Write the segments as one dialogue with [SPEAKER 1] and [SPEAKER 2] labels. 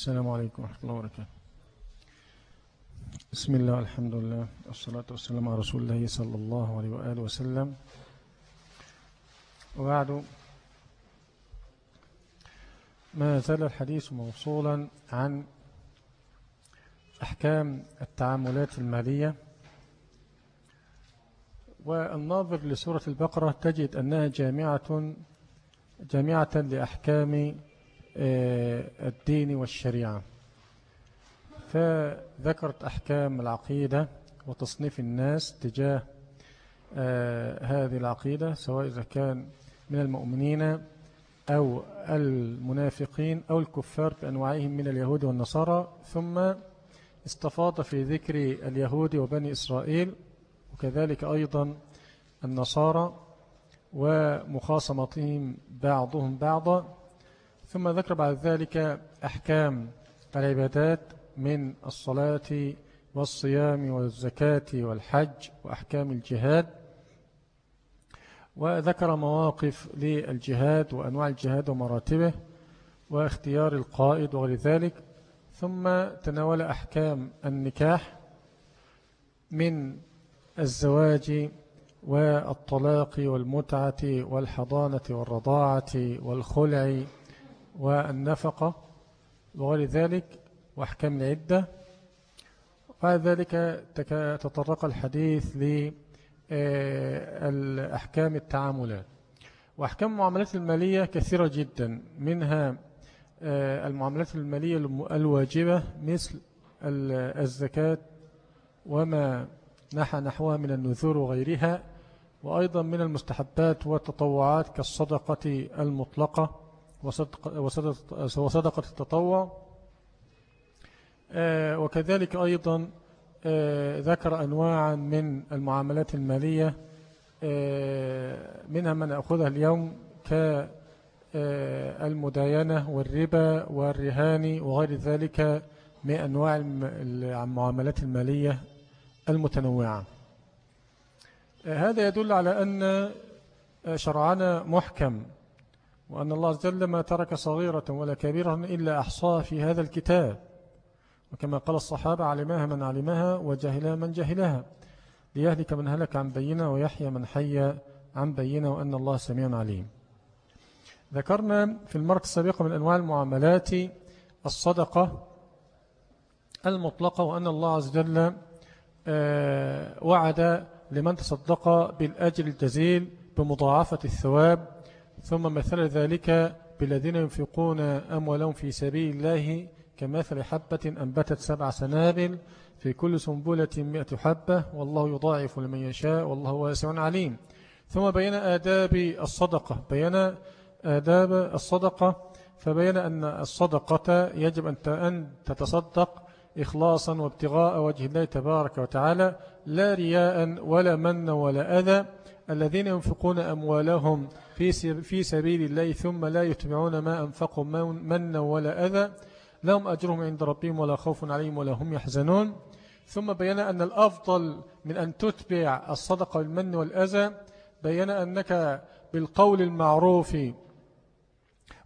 [SPEAKER 1] السلام عليكم ورحمة الله وبركاته. بسم الله الحمد لله والصلاة والسلام على رسول الله صلى الله عليه وآله وسلم. وبعد ما زال الحديث موصولا عن أحكام التعاملات المالية. والناظر لسورة البقرة تجد أنها جامعة جامعة لأحكام الدين والشريعة. فذكرت أحكام العقيدة وتصنيف الناس تجاه آه، هذه العقيدة سواء إذا كان من المؤمنين أو المنافقين أو الكفار بأنواعهم من اليهود والنصارى. ثم استفاض في ذكر اليهود وبني إسرائيل وكذلك أيضا النصارى ومخاصمتهم بعضهم بعضا. ثم ذكر بعد ذلك أحكام العبادات من الصلاة والصيام والزكاة والحج وأحكام الجهاد وذكر مواقف للجهاد وأنواع الجهاد ومراتبه واختيار القائد وغير ذلك. ثم تناول أحكام النكاح من الزواج والطلاق والمتعة والحضانة والرضاعة والخلع والنفقة وغير ذلك وأحكام العدة. بعد ذلك تطرق الحديث لأحكام التعاملات. وأحكام المعاملات المالية كثيرة جدا. منها آه، المعاملات المالية الواجبة مثل الزكاة وما نحى نحوها من النذور وغيرها وأيضا من المستحبات والتطوعات كالصدقة المطلقة. وصدقة التطوع. آه، وكذلك أيضا آه، ذكر أنواعا من المعاملات المالية آه، منها من أخذها اليوم كالمداينة والربا والرهان وغير ذلك من أنواع المعاملات المالية المتنوعة. هذا يدل على أن شرعنا محكم. وأن الله عز وجل ما ترك صغيرة ولا كبيرة إلا أحصاها في هذا الكتاب. وكما قال الصحابة علمها من علمها وجهلها من جهلها. ليهلك من هلك عن بينة ويحيى من حي عن بينة وأن الله سميع عليم. ذكرنا في المرة السابقة من أنواع المعاملات الصدقة المطلقة وأن الله عز وجل آه، وعد لمن تصدق بالأجر الجزيل بمضاعفة الثواب ثم مثل ذلك بالذين ينفقون أموالهم في سبيل الله كمثل حبة أنبتت سبع سنابل في كل سنبلة مئة حبة والله يضاعف لمن يشاء والله واسع عليم. ثم بين آداب الصدقة بين آداب الصدقة فبين أن الصدقة يجب أن تتصدق إخلاصا وابتغاء وجه الله تبارك وتعالى لا رياء ولا من ولا أذى. الذين ينفقون أموالهم في سبيل الله ثم لا يتبعون ما أنفقوا من ولا أذى. لهم أجرهم عند ربهم ولا خوف عليهم ولا هم يحزنون. ثم بين أن الأفضل من أن تتبع الصدقة بالمن والأذى بين أنك بالقول المعروف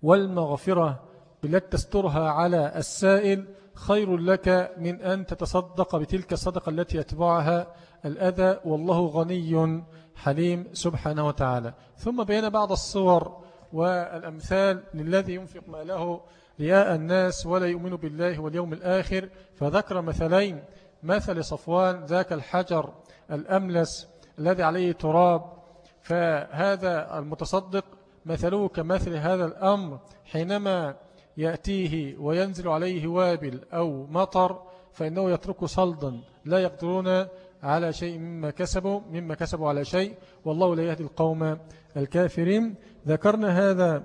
[SPEAKER 1] والمغفرة بالتي تسترها على السائل خير لك من أن تتصدق بتلك الصدقة التي يتبعها الأذى. والله غني حليم سبحانه وتعالى. ثم بين بعض الصور والأمثال للذي ينفق ماله رياء الناس ولا يؤمن بالله واليوم الآخر. فذكر مثلين مثل صفوان ذاك الحجر الأملس الذي عليه تراب. فهذا المتصدق مثله كمثل هذا الأمر حينما يأتيه وينزل عليه وابل أو مطر فإنه يترك صلدا لا يقدرون على شيء مما كسبوا مما كسبوا على شيء والله لا يهدي القوم الكافرين. ذكرنا هذا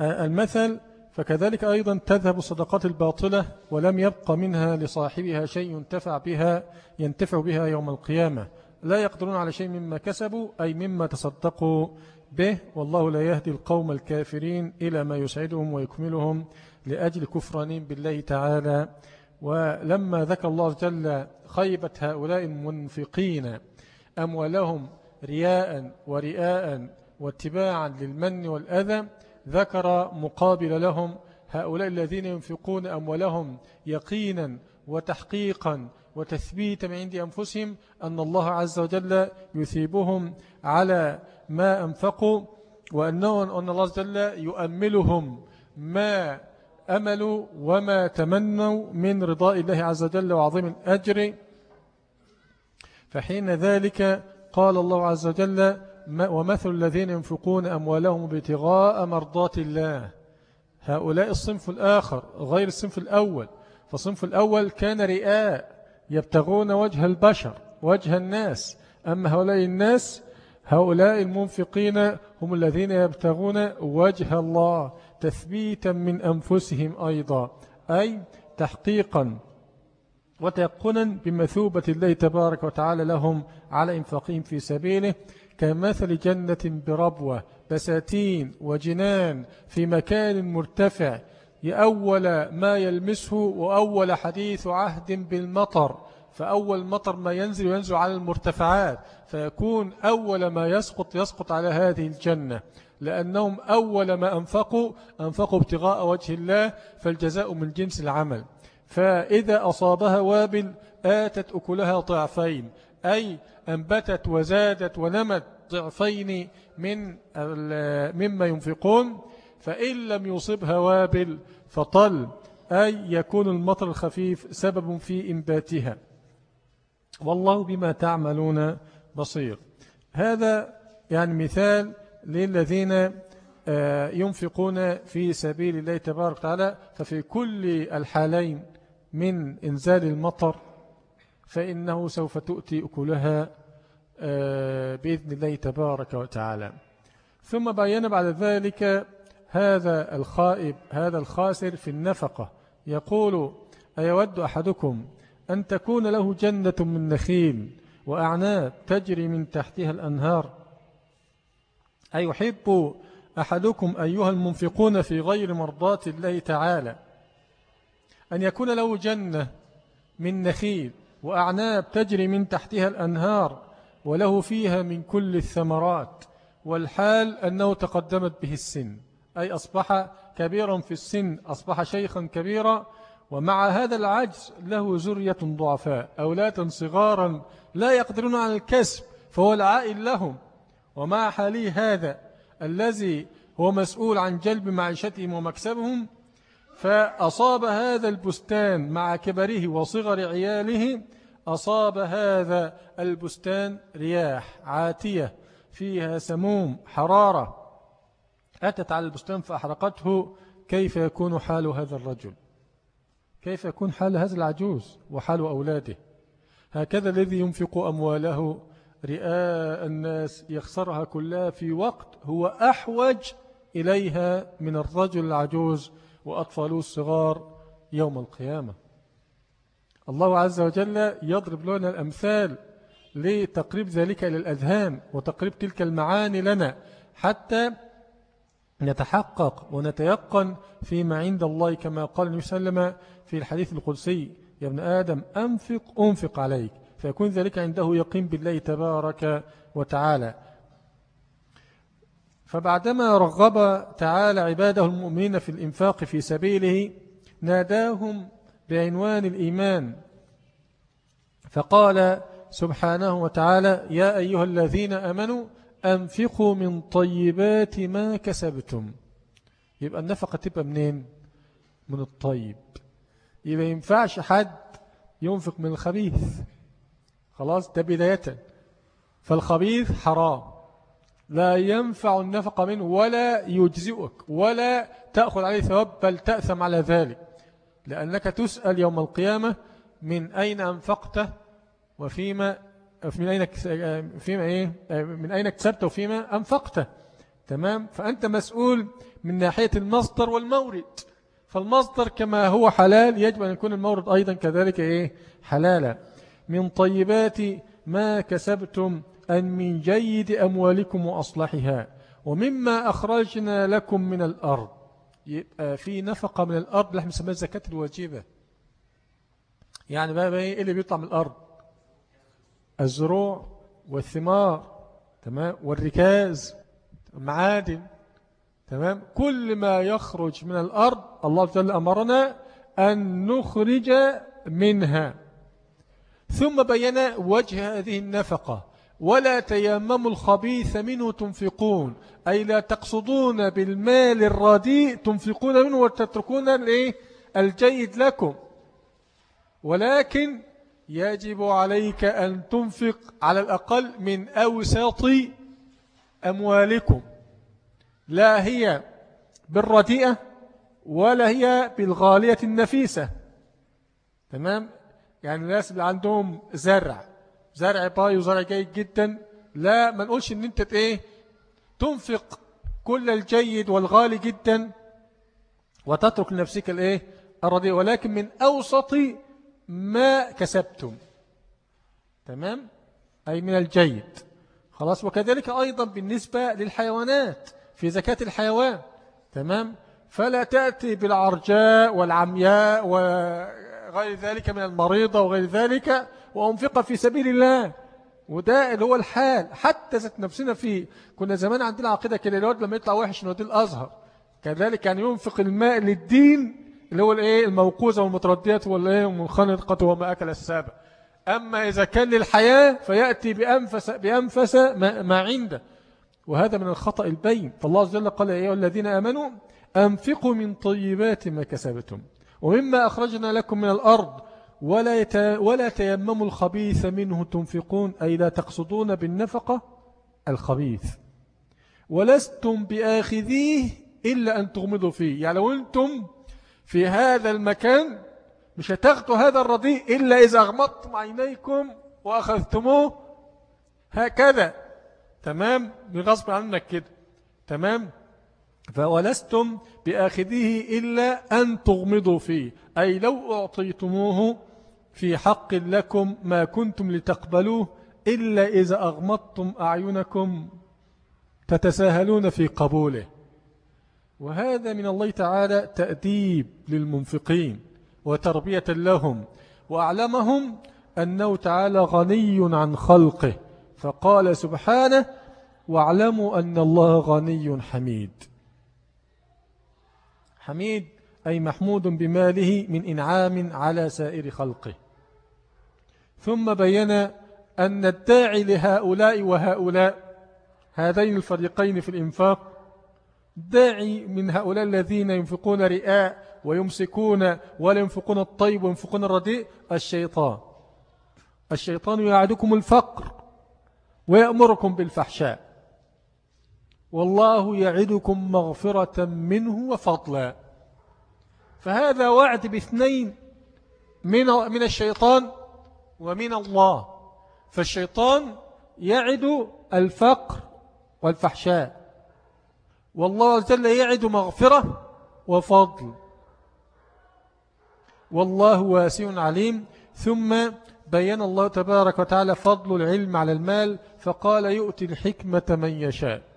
[SPEAKER 1] المثل فكذلك أيضا تذهب الصدقات الباطلة ولم يبقى منها لصاحبها شيء ينتفع بها ينتفع بها يوم القيامة. لا يقدرون على شيء مما كسبوا أي مما تصدقوا به. والله لا يهدي القوم الكافرين إلى ما يسعدهم ويكملهم لأجل كفرانين بالله تعالى. ولما ذكر الله جل خيبة هؤلاء المنفقين أموالهم رياء ورئاء واتباعا للمن والأذى ذكر مقابل لهم هؤلاء الذين ينفقون أموالهم يقينا وتحقيقا وتثبيتا من عند أنفسهم أن الله عز وجل يثيبهم على ما أنفقوا وأنه أن الله عز وجل يؤملهم ما أملوا وما تمنوا من رضاء الله عز وجل وعظيم الأجر. فحين ذلك قال الله عز وجل ومثل الذين ينفقون أموالهم ابتغاء مرضات الله. هؤلاء الصنف الآخر غير الصنف الأول. فالصنف الأول كان رئاء يبتغون وجه البشر وجه الناس. أما هؤلاء الناس هؤلاء المنفقين هم الذين يبتغون وجه الله. تثبيتا من أنفسهم أيضا أي تحقيقا وتيقنا بمثوبة الله تبارك وتعالى لهم على إنفاقهم في سبيله كمثل جنة بربوة بساتين وجنان في مكان مرتفع أول ما يلمسه وأول حديث عهد بالمطر فأول مطر ما ينزل ينزل على المرتفعات فيكون أول ما يسقط يسقط على هذه الجنة. لأنهم أول ما أنفقوا أنفقوا ابتغاء وجه الله فالجزاء من جنس العمل. فإذا أصابها وابل آتت أكلها ضعفين أي أنبتت وزادت ونمت ضعفين من مما ينفقون فإن لم يصبها وابل فطل أي يكون المطر الخفيف سبب في إنباتها. والله بما تعملون بصير. هذا يعني مثال للذين آه، ينفقون في سبيل الله تبارك وتعالى. ففي كل الحالين من إنزال المطر فإنه سوف تؤتي أكلها آه، بإذن الله تبارك وتعالى. ثم بين بعد ذلك هذا الخائب هذا الخاسر في النفقة. يقول أيود أحدكم أن تكون له جنة من نخيل وأعناب تجري من تحتها الأنهار؟ أيحب أحدكم أيها المنفقون في غير مرضات الله تعالى أن يكون له جنة من نخيل وأعناب تجري من تحتها الأنهار وله فيها من كل الثمرات والحال أنه تقدمت به السن أي أصبح كبيرا في السن أصبح شيخا كبيرا ومع هذا العجز له زرية ضعفاء أولادا صغارا لا يقدرون على الكسب فهو العائل لهم. ومع حاله هذا الذي هو مسؤول عن جلب معيشتهم ومكسبهم فأصاب هذا البستان مع كبره وصغر عياله أصاب هذا البستان رياح عاتية فيها سموم حرارة. أتت على البستان فأحرقته. كيف يكون حال هذا الرجل؟ كيف يكون حال هذا العجوز وحال أولاده؟ هكذا الذي ينفق أمواله رئاء الناس يخسرها كلها في وقت هو أحوج إليها من الرجل العجوز وأطفاله الصغار يوم القيامة. الله عز وجل يضرب لنا الأمثال لتقريب ذلك إلى الأذهان وتقريب تلك المعاني لنا حتى نتحقق ونتيقن فيما عند الله كما قال النبي صلى الله عليه وسلم في الحديث القدسي يا ابن آدم أنفق أنفق عليك. فيكون ذلك عنده يقين بالله تبارك وتعالى. فبعدما رغب تعالى عباده المؤمنين في الإنفاق في سبيله ناداهم بعنوان الإيمان. فقال سبحانه وتعالى يا أيها الذين أمنوا أنفقوا من طيبات ما كسبتم. يبقى النفقة تبقى منين؟ من الطيب. يبقى ينفعش حد ينفق من الخبيث. خلاص؟ ده بداية. فالخبيث حرام. لا ينفع النفقة منه ولا يجزئك ولا تأخذ عليه ثواب بل تأثم على ذلك. لأنك تسأل يوم القيامة من أين أنفقته وفيما من أين فيما إيه؟ من أين اكتسبته وفيما أنفقته. تمام؟ فأنت مسؤول من ناحية المصدر والمورد. فالمصدر كما هو حلال يجب أن يكون المورد أيضا كذلك إيه؟ حلالا. من طيبات ما كسبتم أن من جيد أموالكم وأصلحها ومما أخرجنا لكم من الأرض. يبقى في نفقة من الأرض اللي إحنا الزكاة الواجبة. يعني بقى إيه اللي بيطلع من الأرض؟ الزروع والثمار تمام؟ والركاز المعادن تمام؟ كل ما يخرج من الأرض الله جل أمرنا أن نخرج منها. ثم بين وجه هذه النفقة. ولا تيمموا الخبيث منه تنفقون. أي لا تقصدون بالمال الرديء تنفقون منه وتتركون الجيد لكم. ولكن يجب عليك أن تنفق على الأقل من أوسط أموالكم. لا هي بالرديئة ولا هي بالغالية النفيسة. تمام؟ يعني الناس اللي عندهم زرع زرع باي وزرع جيد جدا لا ما نقولش إن أنت إيه تنفق كل الجيد والغالي جدا وتترك لنفسك الإيه الرديء ولكن من أوسط ما كسبتم. تمام؟ أي من الجيد. خلاص وكذلك أيضا بالنسبة للحيوانات في زكاة الحيوان. تمام؟ فلا تأتي بالعرجاء والعمياء وغير ذلك من المريضة وغير ذلك وأنفق في سبيل الله. وده اللي هو الحال. حتى ذات نفسنا فيه كنا زمان عندنا عقيدة كده الواد لما يطلع وحش نوديه الأزهر. كذلك يعني ينفق الماء للدين اللي هو الإيه؟ الموقوزة والمترديات والإيه؟ والمنخنقة وما أكل السابع. أما إذا كان للحياة فيأتي بأنفس, بأنفس ما, ما عنده. وهذا من الخطأ البين. فالله عز وجل قال يا أيها الذين آمنوا أنفقوا من طيبات ما كسبتم. ومما أخرجنا لكم من الأرض ولا, يت... ولا تيمموا الخبيث منه تنفقون أي لا تقصدون بالنفقة الخبيث. ولستم بآخذيه إلا أن تغمضوا فيه. يعني لو أنتم في هذا المكان مش هتاخدوا هذا الرديء إلا إذا أغمضتم عينيكم وأخذتموه. هكذا. تمام؟ بغصب عنك كده. تمام؟ فولستم بآخذه إلا أن تغمضوا فيه. أي لو أعطيتموه في حق لكم ما كنتم لتقبلوه إلا إذا أغمضتم أعينكم تتساهلون في قبوله. وهذا من الله تعالى تأديب للمنفقين وتربية لهم وأعلمهم أنه تعالى غني عن خلقه. فقال سبحانه واعلموا أن الله غني حميد. حميد أي محمود بماله من إنعام على سائر خلقه. ثم بين أن الداعي لهؤلاء وهؤلاء هذين الفريقين في الإنفاق داعي من هؤلاء الذين ينفقون رئاء ويمسكون ولا ينفقون الطيب وينفقون الرديء الشيطان. الشيطان يعدكم الفقر ويأمركم بالفحشاء. والله يعدكم مغفرة منه وفضلا. فهذا وعد باثنين من من الشيطان ومن الله. فالشيطان يعد الفقر والفحشاء. والله عز وجل يعد مغفرة وفضل. والله واسع عليم. ثم بين الله تبارك وتعالى فضل العلم على المال فقال يؤتي الحكمة من يشاء.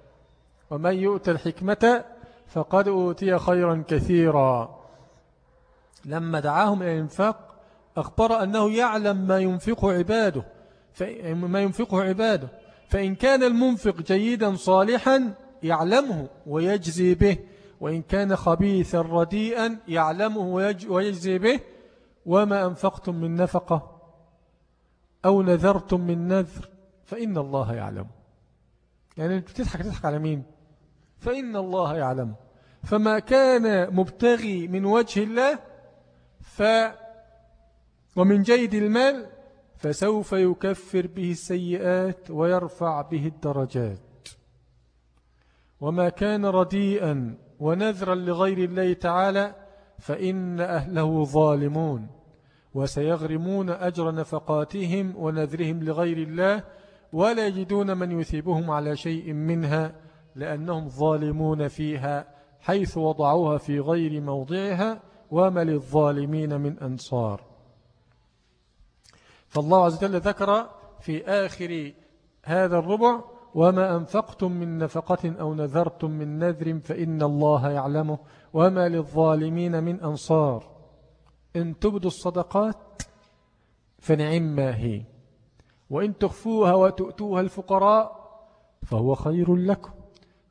[SPEAKER 1] ومن يؤتي الحكمة فقد أوتي خيرا كثيرا. لما دعاهم إلى الإنفاق أخبر أنه يعلم ما ينفقه عباده ما ينفقه عباده. فإن كان المنفق جيدا صالحا يعلمه ويجزي به. وإن كان خبيثا رديئا يعلمه ويجزي به. وما أنفقتم من نفقة أو نذرتم من نذر فإن الله يعلم. يعني بتضحك تضحك على مين؟ فإن الله يعلم. فما كان مبتغي من وجه الله ف ومن جيد المال فسوف يكفر به السيئات ويرفع به الدرجات. وما كان رديئا ونذرا لغير الله تعالى فإن أهله ظالمون وسيغرمون أجر نفقاتهم ونذرهم لغير الله ولا يجدون من يثيبهم على شيء منها لأنهم ظالمون فيها حيث وضعوها في غير موضعها وما للظالمين من أنصار. فالله عز وجل ذكر في آخر هذا الربع وما أنفقتم من نفقة أو نذرتم من نذر فإن الله يعلمه وما للظالمين من أنصار. إن تبدوا الصدقات فنعم ما هي. وإن تخفوها وتؤتوها الفقراء فهو خير لكم.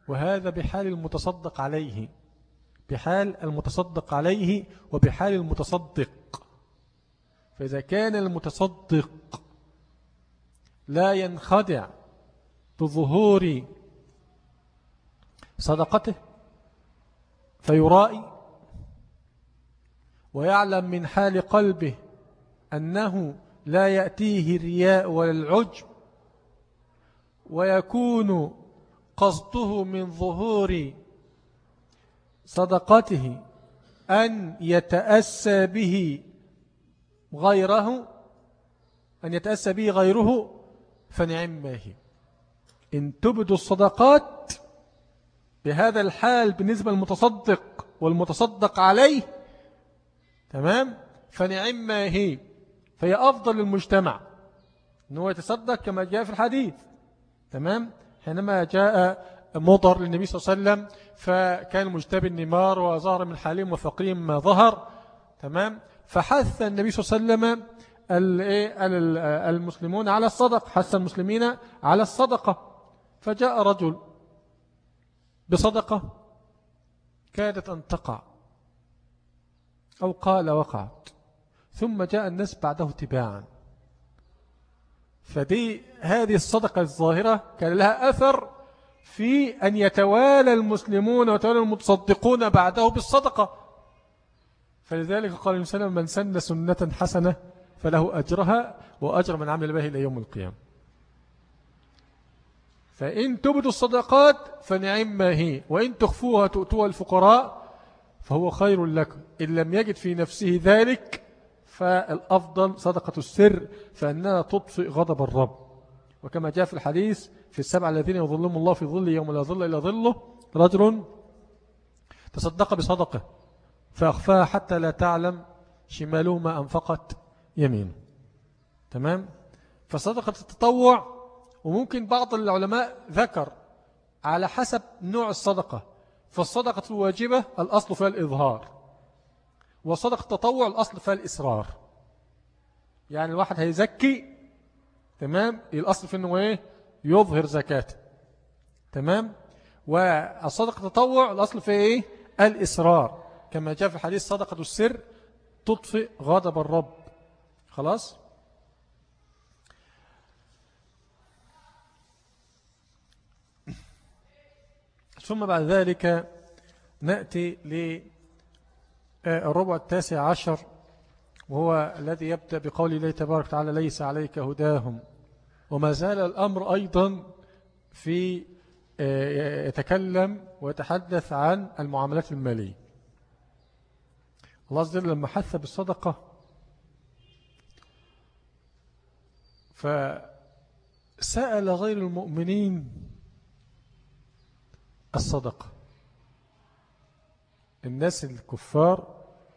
[SPEAKER 1] وهذا بحال المتصدق عليه. بحال المتصدق عليه وبحال المتصدق. فإذا كان المتصدق لا ينخدع بظهور صدقته فيرائي ويعلم من حال قلبه أنه لا يأتيه الرياء ولا العجب ويكون قصده من ظهور صدقته أن يتأسى به غيره أن يتأسى به غيره فنعم ما هي. إن تبدوا الصدقات بهذا الحال بالنسبة للمتصدق والمتصدق عليه تمام؟ فنعم ما هي. فهي أفضل للمجتمع أنه يتصدق كما جاء في الحديث تمام؟ حينما جاء مضر للنبي صلى الله عليه وسلم فكان مجتبي النمار وظهر من حالهم وفقرهم ما ظهر تمام؟ فحث النبي صلى الله عليه وسلم إيه، المسلمون على الصدق حث المسلمين على الصدقة. فجاء رجل بصدقة كادت أن تقع أو قال وقعت ثم جاء الناس بعده تباعا. فدي هذه الصدقة الظاهرة كان لها أثر في أن يتوالى المسلمون ويتوالى المتصدقون بعده بالصدقة. فلذلك قال الإنسان من سن سنة حسنة فله أجرها وأجر من عمل به إلى يوم القيامة. فإن تبدوا الصدقات فنعم ما هي وإن تخفوها تؤتوها الفقراء فهو خير لكم. إن لم يجد في نفسه ذلك فالأفضل صدقة السر فإنها تطفئ غضب الرب. وكما جاء في الحديث في السبع الذين يظلهم الله في ظل يوم لا ظل إلا ظله رجل تصدق بصدقه فأخفاها حتى لا تعلم شماله ما أنفقت يمينه. تمام؟ فصدقة التطوع وممكن بعض العلماء ذكر على حسب نوع الصدقة فالصدقة الواجبة الأصل فيها الإظهار. وصدقة التطوع الأصل فيها الإسرار يعني الواحد هيزكي تمام؟ الأصل في أنه إيه؟ يظهر زكاة تمام؟ والصدقة التطوع الأصل في إيه؟ الإسرار كما جاء في الحديث صدقة السر تطفئ غضب الرب. خلاص؟ ثم بعد ذلك نأتي للربع التاسع عشر وهو الذي يبدأ بقول الله تبارك وتعالى ليس عليك هداهم. وما زال الأمر أيضا في آه، يتكلم ويتحدث عن المعاملات المالية. الله عز وجل لما حث بالصدقة فسأل غير المؤمنين الصدقة. الناس الكفار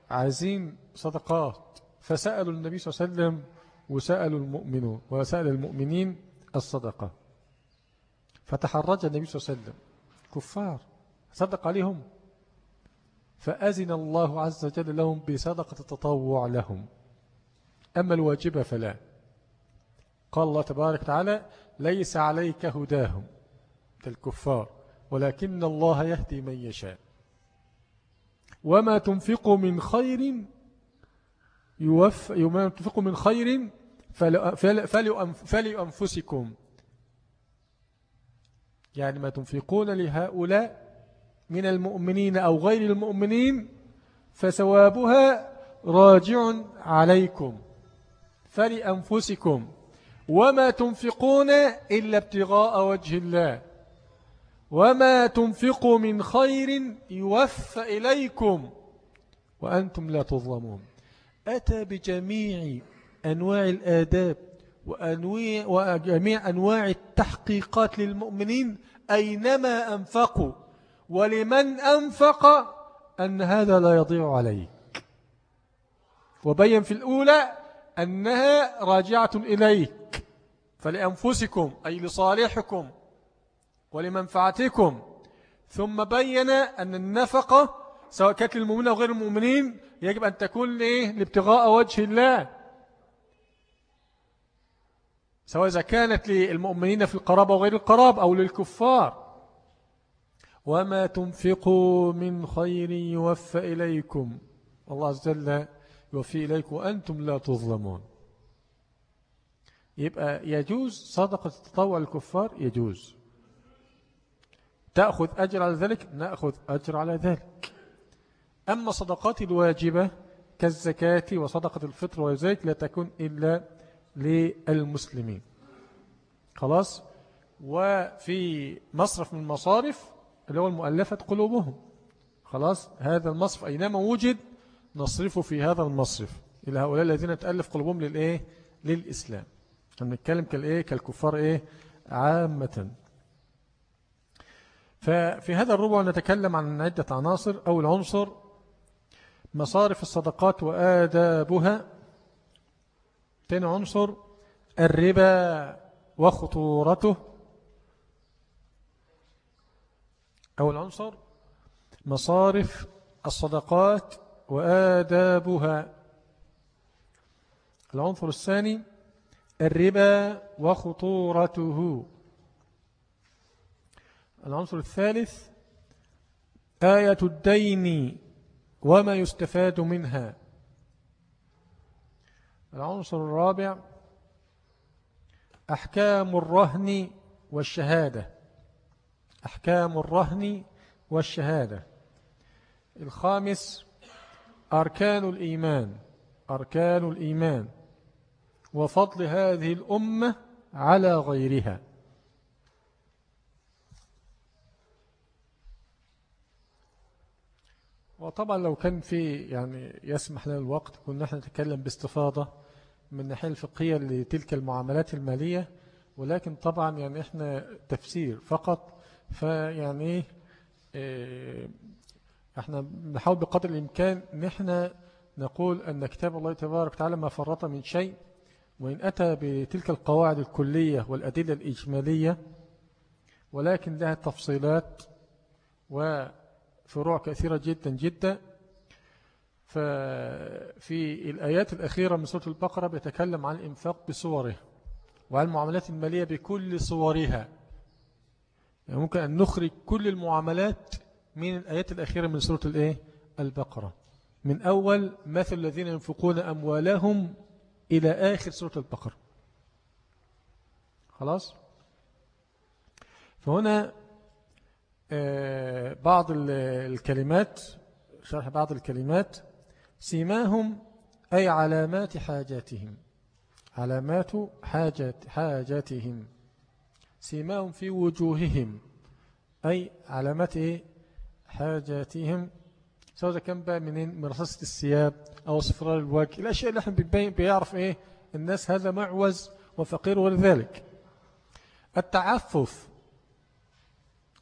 [SPEAKER 1] عايزين صدقات. فسألوا النبي صلى الله عليه وسلم وسألوا المؤمنون وسأل المؤمنين الصدقة. فتحرج النبي صلى الله عليه وسلم. كفار. صدق عليهم. فأذن الله عز وجل لهم بصدقة التطوع لهم. أما الواجبة فلا. قال الله تبارك وتعالى ليس عليك هداهم. كالكفار ولكن الله يهدي من يشاء. وما تنفقوا من خير يوف وما تنفقوا من خير فلأنفسكم يعني ما تنفقون لهؤلاء من المؤمنين أو غير المؤمنين فثوابها راجع عليكم فلأنفسكم. وما تنفقون إلا ابتغاء وجه الله. وما تنفقوا من خير يوفى إليكم وأنتم لا تظلمون. أتى بجميع أنواع الآداب وجميع أنواع التحقيقات للمؤمنين أينما أنفقوا ولمن أنفق أن هذا لا يضيع عليك. وبين في الأولى أنها راجعة إليك فلأنفسكم أي لصالحكم ولمنفعتكم. ثم بين أن النفقة سواء كانت للمؤمنين أو غير المؤمنين يجب أن تكون لابتغاء وجه الله. سواء إذا كانت للمؤمنين في القرابة وغير القرابة أو للكفار. وما تنفقوا من خير يوفى إليكم. الله عز وجل يوفي إليكم وأنتم لا تظلمون. يبقى يجوز صدقة التطوع الكفار؟ يجوز. تأخذ أجر على ذلك؟ نأخذ أجر على ذلك. أما صدقات الواجبة كالزكاة وصدقة الفطر وذلك لا تكون إلا للمسلمين. خلاص؟ وفي مصرف من المصارف اللي هو المؤلفة قلوبهم. خلاص؟ هذا المصرف أينما وجد نصرفه في هذا المصرف. إلى هؤلاء الذين تألف قلوبهم للإيه؟ للإسلام. نتكلم كالإيه؟ كالكفار إيه؟ عامة. ففي هذا الربع نتكلم عن عدة عناصر. أو العنصر مصارف الصدقات وآدابها. تاني عنصر الربا وخطورته. أو العنصر مصارف الصدقات وآدابها. العنصر الثاني الربا وخطورته. العنصر الثالث آية الدين وما يستفاد منها. العنصر الرابع أحكام الرهن والشهادة. أحكام الرهن والشهادة. الخامس أركان الإيمان. أركان الإيمان. وفضل هذه الأمة على غيرها. وطبعا لو كان في يعني يسمح لنا الوقت كنا نحن نتكلم باستفاضة من الناحية الفقهية لتلك المعاملات المالية ولكن طبعا يعني إحنا تفسير فقط فيعني إيه إحنا نحاول بقدر الإمكان نحن نقول أن كتاب الله تبارك وتعالى ما فرط من شيء وإن أتى بتلك القواعد الكلية والأدلة الإجمالية ولكن لها تفصيلات وفروع كثيرة جدا جدا. ففي الآيات الأخيرة من سورة البقرة بيتكلم عن الإنفاق بصوره وعن المعاملات المالية بكل صورها. يعني ممكن أن نخرج كل المعاملات من الآيات الأخيرة من سورة الإيه؟ البقرة. من أول مثل الذين ينفقون أموالهم إلى آخر سورة البقرة. خلاص؟ فهنا بعض الكلمات شرح بعض الكلمات. سيماهم أي علامات حاجاتهم. علامات حاجات حاجاتهم. سيماهم في وجوههم. أي علامات إيه؟ حاجاتهم. سواء كان بقى منين؟ من رصاصة الثياب أو صفرار الوجه. الأشياء اللي إحنا بيعرف إيه؟ الناس هذا معوز وفقير ولذلك التعفف.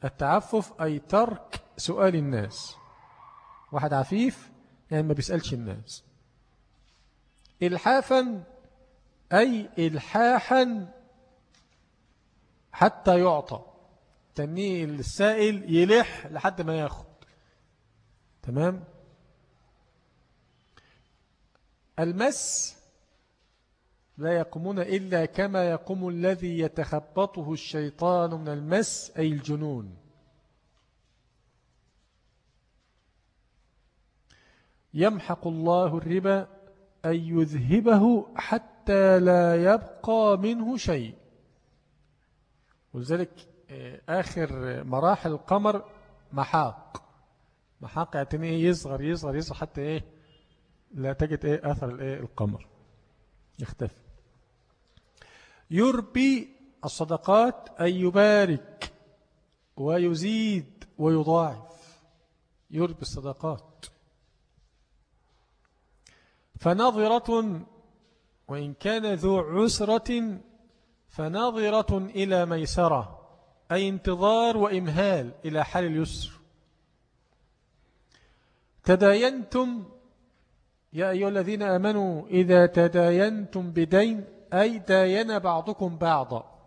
[SPEAKER 1] التعفف أي ترك سؤال الناس. واحد عفيف يعني ما بيسألش الناس. إلحافا أي إلحاحا حتى يعطى. تنيه السائل يلح لحد ما ياخد. تمام؟ المس لا يقومون إلا كما يقوم الذي يتخبطه الشيطان من المس أي الجنون. يمحق الله الربا أن يذهبه حتى لا يبقى منه شيء. ولذلك آه، آخر مراحل القمر محاق. محاق يعني إيه؟ يصغر يصغر يصغر حتى إيه؟ لا تجد إيه؟ أثر الإيه؟ القمر. يختفي. يربي الصدقات أن يبارك ويزيد ويضاعف. يربي الصدقات. فنظرة وإن كان ذو عسرة فناظرة إلى ميسرة أي انتظار وإمهال إلى حال اليسر. تداينتم يا أيها الذين أمنوا إذا تداينتم بدين أي داين بعضكم بعضا.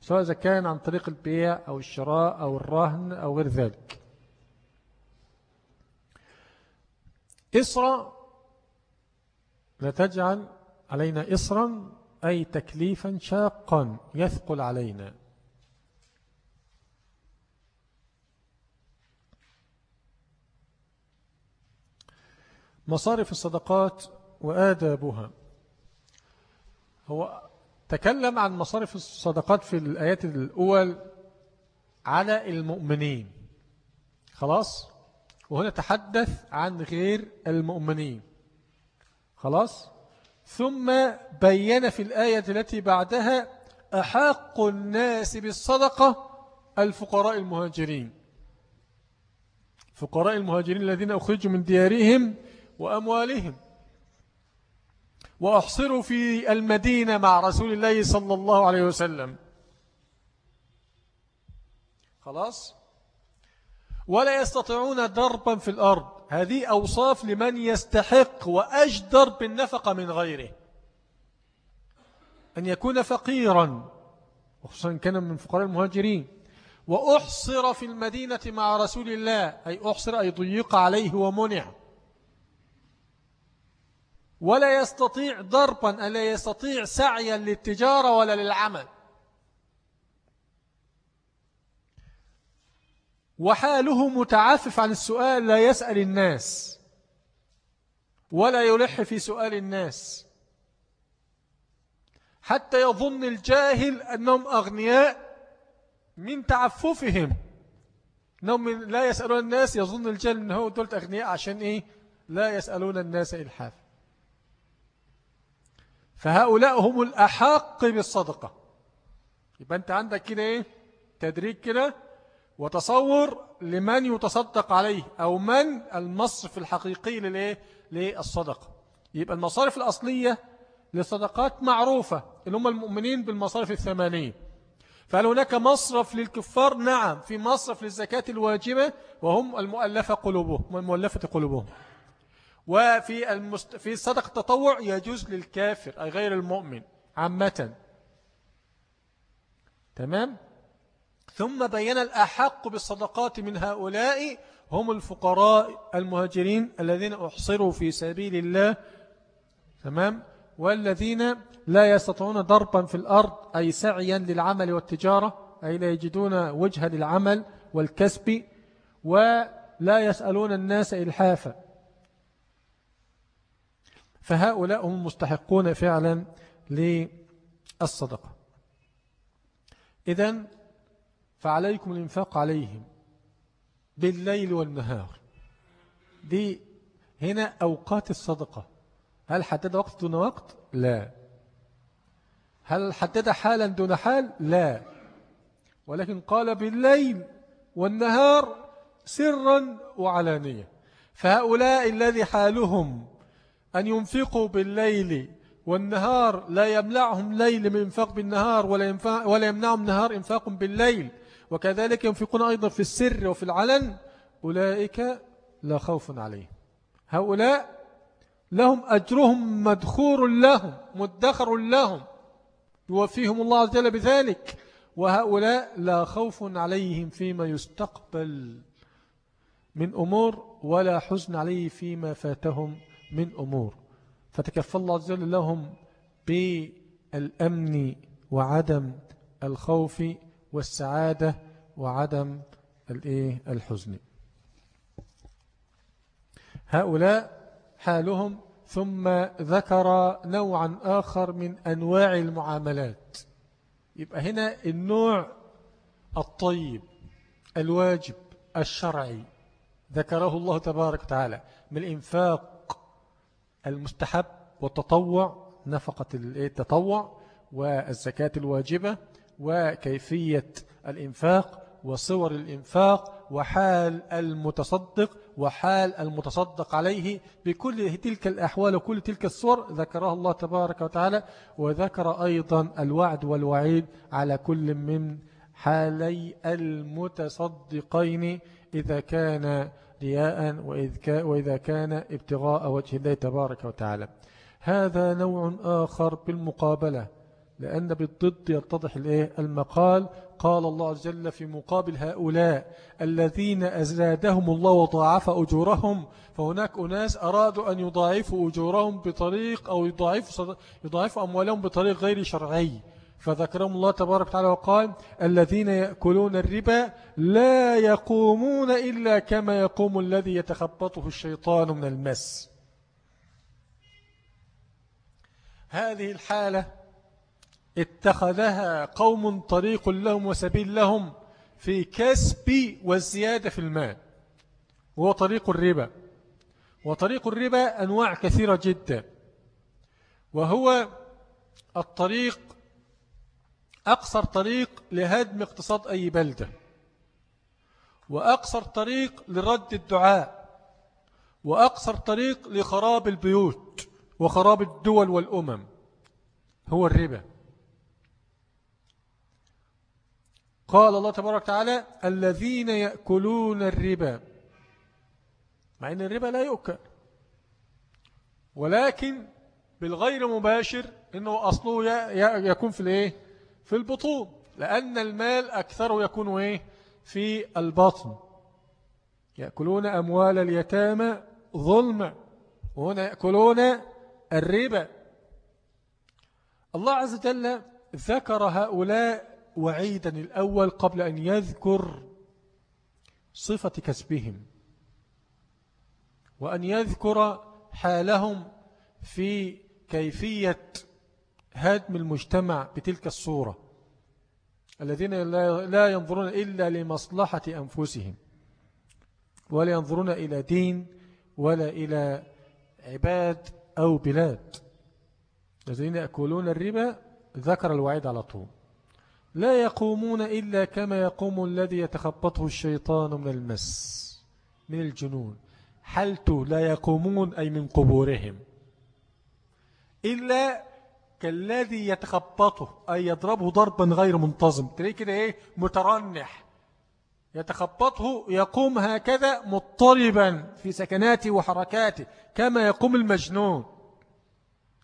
[SPEAKER 1] سواء إذا كان عن طريق البيع أو الشراء أو الرهن أو غير ذلك. إسرى لا تجعل علينا إسرا أي تكليفا شاقا يثقل علينا. مصارف الصدقات وآدابها. هو تكلم عن مصارف الصدقات في الآيات الأول على المؤمنين. خلاص؟ وهنا تحدث عن غير المؤمنين. خلاص؟ ثم بين في الآية التي بعدها أحق الناس بالصدقة الفقراء المهاجرين. فقراء المهاجرين الذين أخرجوا من ديارهم وأموالهم. وأحصروا في المدينة مع رسول الله صلى الله عليه وسلم. خلاص؟ ولا يستطيعون ضربا في الأرض. هذه أوصاف لمن يستحق وأجدر بالنفقة من غيره. أن يكون فقيرا وخصوصا كان من فقراء المهاجرين. وأحصر في المدينة مع رسول الله أي أحصر أي ضيق عليه ومنع. ولا يستطيع ضربا ألا يستطيع سعيا للتجارة ولا للعمل. وحاله متعفف عن السؤال لا يسأل الناس ولا يلح في سؤال الناس. حتى يظن الجاهل أنهم أغنياء من تعففهم. أنهم لا يسألون الناس يظن الجاهل أنه دولت أغنياء عشان إيه؟ لا يسألون الناس إلحاف فهؤلاء هم الأحق بالصدقة. يبقى أنت عندك كده إيه؟ تدريج كده وتصور لمن يتصدق عليه أو من المصرف الحقيقي للإيه؟ للصدقة. يبقى المصارف الأصلية للصدقات معروفة اللي هم المؤمنين بالمصارف الثمانية. فهل هناك مصرف للكفار؟ نعم. في مصرف للزكاة الواجبة وهم المؤلفة قلوبهم المؤلفة قلوبهم. وفي المست... في صدق التطوع يجوز للكافر أي غير المؤمن عامة. تمام؟ ثم بين الأحق بالصدقات من هؤلاء هم الفقراء المهاجرين الذين أحصروا في سبيل الله. تمام؟ والذين لا يستطيعون ضربا في الأرض أي سعيا للعمل والتجارة أي لا يجدون وجه للعمل والكسب ولا يسألون الناس إلحافا. فهؤلاء هم المستحقون فعلا للصدقة. إذن فعليكم الإنفاق عليهم بالليل والنهار. دي هنا أوقات الصدقة. هل حدد وقت دون وقت؟ لا. هل حدد حالا دون حال؟ لا. ولكن قال بالليل والنهار سرا وعلانية. فهؤلاء الذي حالهم أن ينفقوا بالليل والنهار لا يمنعهم ليل من إنفاق بالنهار ولا, ولا يمنعهم نهار إنفاق بالليل. وكذلك ينفقون أيضا في السر وفي العلن. أولئك لا خوف عليهم. هؤلاء لهم أجرهم مدخور لهم مدخر لهم. يوفيهم الله عز وجل بذلك. وهؤلاء لا خوف عليهم فيما يستقبل من أمور ولا حزن عليه فيما فاتهم من أمور. فتكفى الله عز وجل لهم بالأمن وعدم الخوف والسعادة وعدم الحزن. هؤلاء حالهم ثم ذكر نوعا آخر من أنواع المعاملات. يبقى هنا النوع الطيب الواجب الشرعي. ذكره الله تبارك وتعالى من الإنفاق المستحب والتطوع نفقة التطوع والزكاة الواجبة وكيفية الإنفاق وصور الإنفاق وحال المتصدق وحال المتصدق عليه بكل تلك الأحوال وكل تلك الصور ذكرها الله تبارك وتعالى وذكر أيضا الوعد والوعيد على كل من حالي المتصدقين إذا كان رياء وإذا كان ابتغاء وجه الله تبارك وتعالى. هذا نوع آخر بالمقابلة لأن بالضد يتضح المقال. قال الله عز وجل في مقابل هؤلاء الذين أزادهم الله وضاعف أجورهم فهناك أناس أرادوا أن يضاعفوا أجورهم بطريق أو يضاعفوا, يضاعفوا أموالهم بطريق غير شرعي. فذكرهم الله تبارك وتعالى وقال الذين يأكلون الربا لا يقومون إلا كما يقوم الذي يتخبطه الشيطان من المس. هذه الحالة اتخذها قوم طريق لهم وسبيل لهم في كسب والزيادة في المال. وهو طريق الربا. وطريق الربا أنواع كثيرة جدا. وهو الطريق أقصر طريق لهدم اقتصاد أي بلدة وأقصر طريق لرد الدعاء وأقصر طريق لخراب البيوت وخراب الدول والأمم. هو الربا. قال الله تبارك وتعالى الذين يأكلون الربا. مع أن الربا لا يؤكل ولكن بالغير مباشر أنه أصله يكون في الإيه؟ في البطون لأن المال أكثر يكون إيه؟ في البطن. يأكلون أموال اليتامى ظلما وهنا يأكلون الربا. الله عز وجل ذكر هؤلاء وعيدا الأول قبل أن يذكر صفة كسبهم وأن يذكر حالهم في كيفية هدم المجتمع بتلك الصورة الذين لا ينظرون إلا لمصلحة أنفسهم ولا ينظرون إلى دين ولا إلى عباد أو بلاد. الذين يأكلون الربا ذكر الوعيد على طول. لا يقومون إلا كما يقوم الذي يتخبطه الشيطان من المس من الجنون حلت لا يقومون أي من قبورهم. إلا كالذي يتخبطه أي يضربه ضربا غير منتظم. تلاقيه كده إيه؟ مترنح. يتخبطه يقوم هكذا مضطربا في سكناته وحركاته كما يقوم المجنون.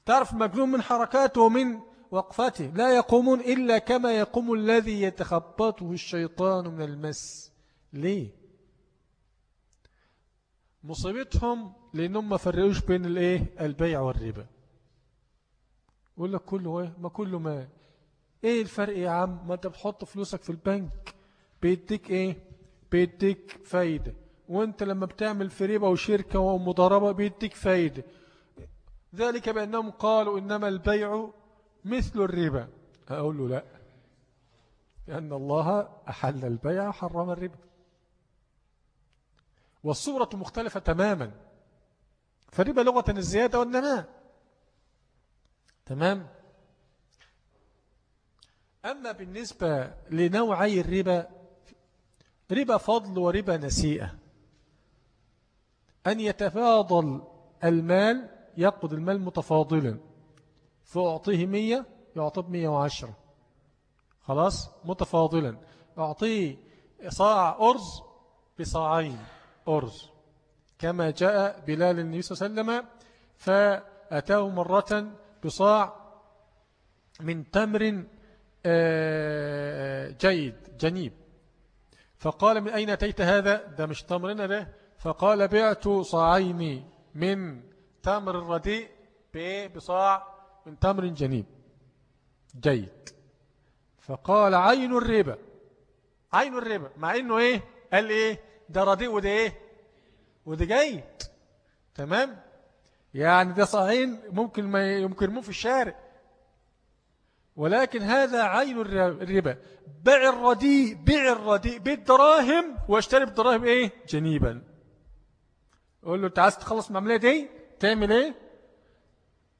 [SPEAKER 1] تعرف المجنون من حركاته ومن وقفته؟ لا يقومون إلا كما يقوم الذي يتخبطه الشيطان من المس. ليه؟ مصيبتهم لأنهم ما فرقوش بين الإيه؟ البيع والربا. يقول لك كله إيه؟ ما كله ما إيه الفرق يا عم؟ ما أنت بتحط فلوسك في البنك. بيديك إيه؟ بيديك فايدة. وأنت لما بتعمل ربا وشركة ومضاربة بيديك فايدة. ذلك بأنهم قالوا إنما البيع مثل الربا. أقول له لا. لأن الله أحل البيع وحرم الربا. والصورة مختلفة تماما. فالربا لغة الزيادة والنماء. تمام؟ أما بالنسبة لنوعي الربا ربا فضل وربا نسيئة. أن يتفاضل المال يقبض المال متفاضلا. فأعطيه مية يعطيه بمية وعشرة. خلاص؟ متفاضلا. أعطيه صاع أرز بصاعين أرز. كما جاء بلال النبي صلى الله عليه وسلم فأتاه مرة بصاع من تمر آه، جيد جنيب. فقال من أين أتيت هذا؟ ده مش تمرنا ده. فقال بعت صاعين من تمر الرديء بصاع من تمر جنيب. جيد. فقال عين الربا. عين الربا. مع إنه إيه؟ قال إيه؟ ده رديء وده إيه؟ وده جيد. تمام؟ يعني ده صحيح ممكن ما يمكن في الشارع. ولكن هذا عين الربا. بيع الرديء بيع الرديء بالدراهم واشتري بالدراهم إيه؟ جنيبا. قول له أنت عايز تخلص العملية دي؟ تعمل إيه؟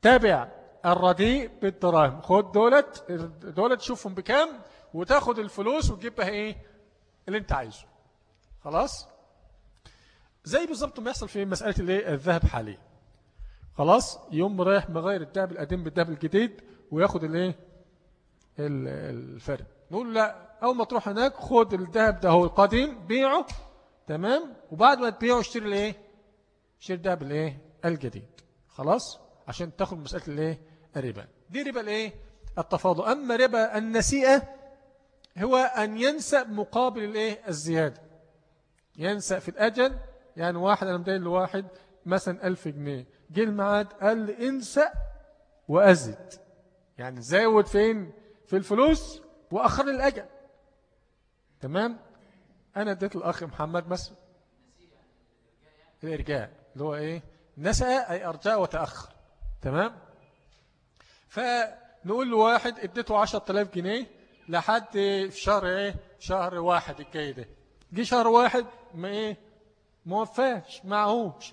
[SPEAKER 1] تابع الرديء بالدراهم. خد دولت دولت شوفهم بكام وتاخد الفلوس وتجيب بها إيه؟ اللي أنت عايزه. خلاص؟ زي بالظبط ما يحصل في مسألة الإيه؟ الذهب حاليا. خلاص يوم رايح مغير الذهب القديم بالذهب الجديد وياخد الايه؟ الفرق نقول لا أول ما تروح هناك خد الذهب ده هو القديم بيعه تمام؟ وبعد ما تبيعه اشتري الايه؟ اشتري الذهب الايه؟ الجديد. خلاص؟ عشان تاخد مسألة الايه؟ الربا. دي ربا الايه؟ التفاضل. أما ربا النسيئة هو أن ينسى مقابل الايه؟ الزيادة. ينسى في الأجل يعني واحد أنا مدين لواحد مثلا ألف جنيه. جه المعاد قال لي انسى وأزد يعني زود فين؟ في الفلوس وأخر الأجل. تمام؟ أنا اديت الأخ محمد مثلا الإرجاء. اللي هو إيه؟ نسأ أي أرجاء وتأخر. تمام؟ فنقول له واحد اديته 10000 جنيه لحد في شهر إيه؟ شهر واحد الجاي ده. جه شهر واحد ما إيه؟ ما وفاش معهوش.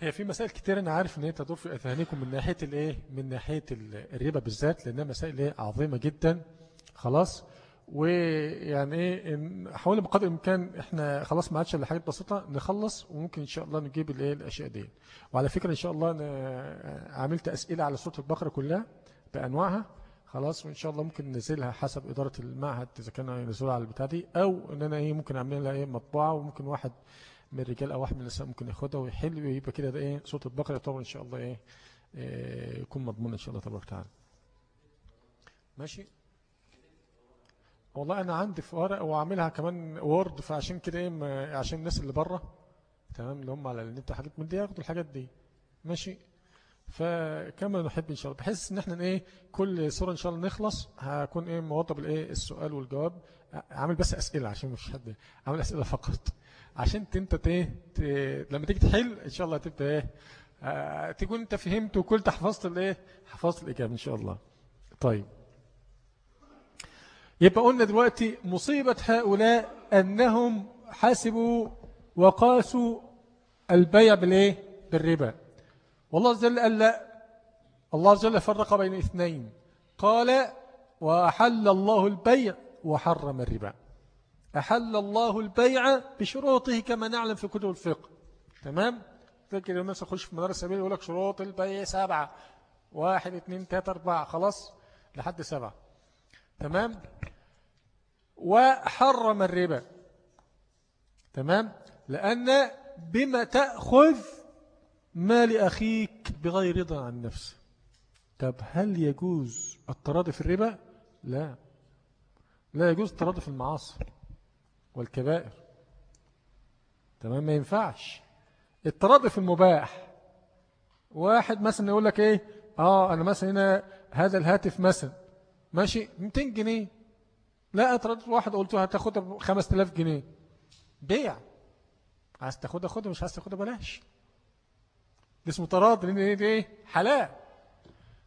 [SPEAKER 1] هي في مسائل كتير أنا عارف إن هي تدور في أذهانكم من ناحية الإيه؟ من ناحية الربا بالذات لأنها مسائل إيه؟ عظيمة جدا. خلاص؟ ويعني إيه؟ حاول بقدر الإمكان إحنا خلاص ما عادش إلا حاجات بسيطة نخلص وممكن إن شاء الله نجيب الإيه؟ الأشياء دي. وعلى فكرة إن شاء الله أنا عملت أسئلة على سوره البقرة كلها بأنواعها. خلاص؟ وإن شاء الله ممكن ننزلها حسب إدارة المعهد إذا كان ينزلوها على البتاع دي أو إن أنا إيه؟ ممكن أعمل لها إيه؟ مطبوعه وممكن واحد من الرجال أو واحد من النساء ممكن ياخدها ويحل ويبقى كده ده إيه صوت البقرة طبعا إن شاء الله إيه يكون مضمون إن شاء الله تبارك وتعالى. ماشي؟ والله أنا عندي في ورق وعاملها كمان وورد فعشان كده إيه عشان الناس اللي بره تمام اللي هم على النت حاجات من دي ياخدوا الحاجات دي. ماشي؟ فكما نحب إن شاء الله بحس إن إحنا إيه كل صورة إن شاء الله نخلص هكون إيه موضب الإيه السؤال والجواب عامل بس أسئلة عشان مش حد عامل أسئلة فقط. عشان انت إيه لما تيجي تحل إن شاء الله تبقى إيه آه تكون أنت فهمت وكل حفظت الايه حفظت الإجابة إن شاء الله. طيب. يبقى قلنا دلوقتي مصيبة هؤلاء أنهم حسبوا وقاسوا البيع بالإيه؟ بالربا. والله عز وجل قال لا. الله عز وجل فرق بين اثنين. قال وأحل الله البيع وحرم الربا. أحل الله البيع بشروطه كما نعلم في كتب الفقه. تمام؟ فكر الناس يخش في مدارس السبيل يقول لك شروط البيع سبعة. واحد اثنين ثلاثة أربعة. خلاص؟ لحد سبعة. تمام؟ وحرم الربا. تمام؟ لأن بما تأخذ مال أخيك بغير رضا عن نفسه. طب هل يجوز التراضي في الربا؟ لا. لا يجوز التراضي في المعاصي. والكبائر. تمام؟ ما ينفعش. التراضي في المباح. واحد مثلا يقول لك إيه؟ آه أنا مثلا هنا هذا الهاتف مثلا. ماشي؟ 200 جنيه. لا اتردد واحد قلت له هتاخدها ب 5000 جنيه. بيع. عايز تاخدها خدها مش عايز تاخدها بلاش. ده اسمه تراضي لأن إيه؟ حلال.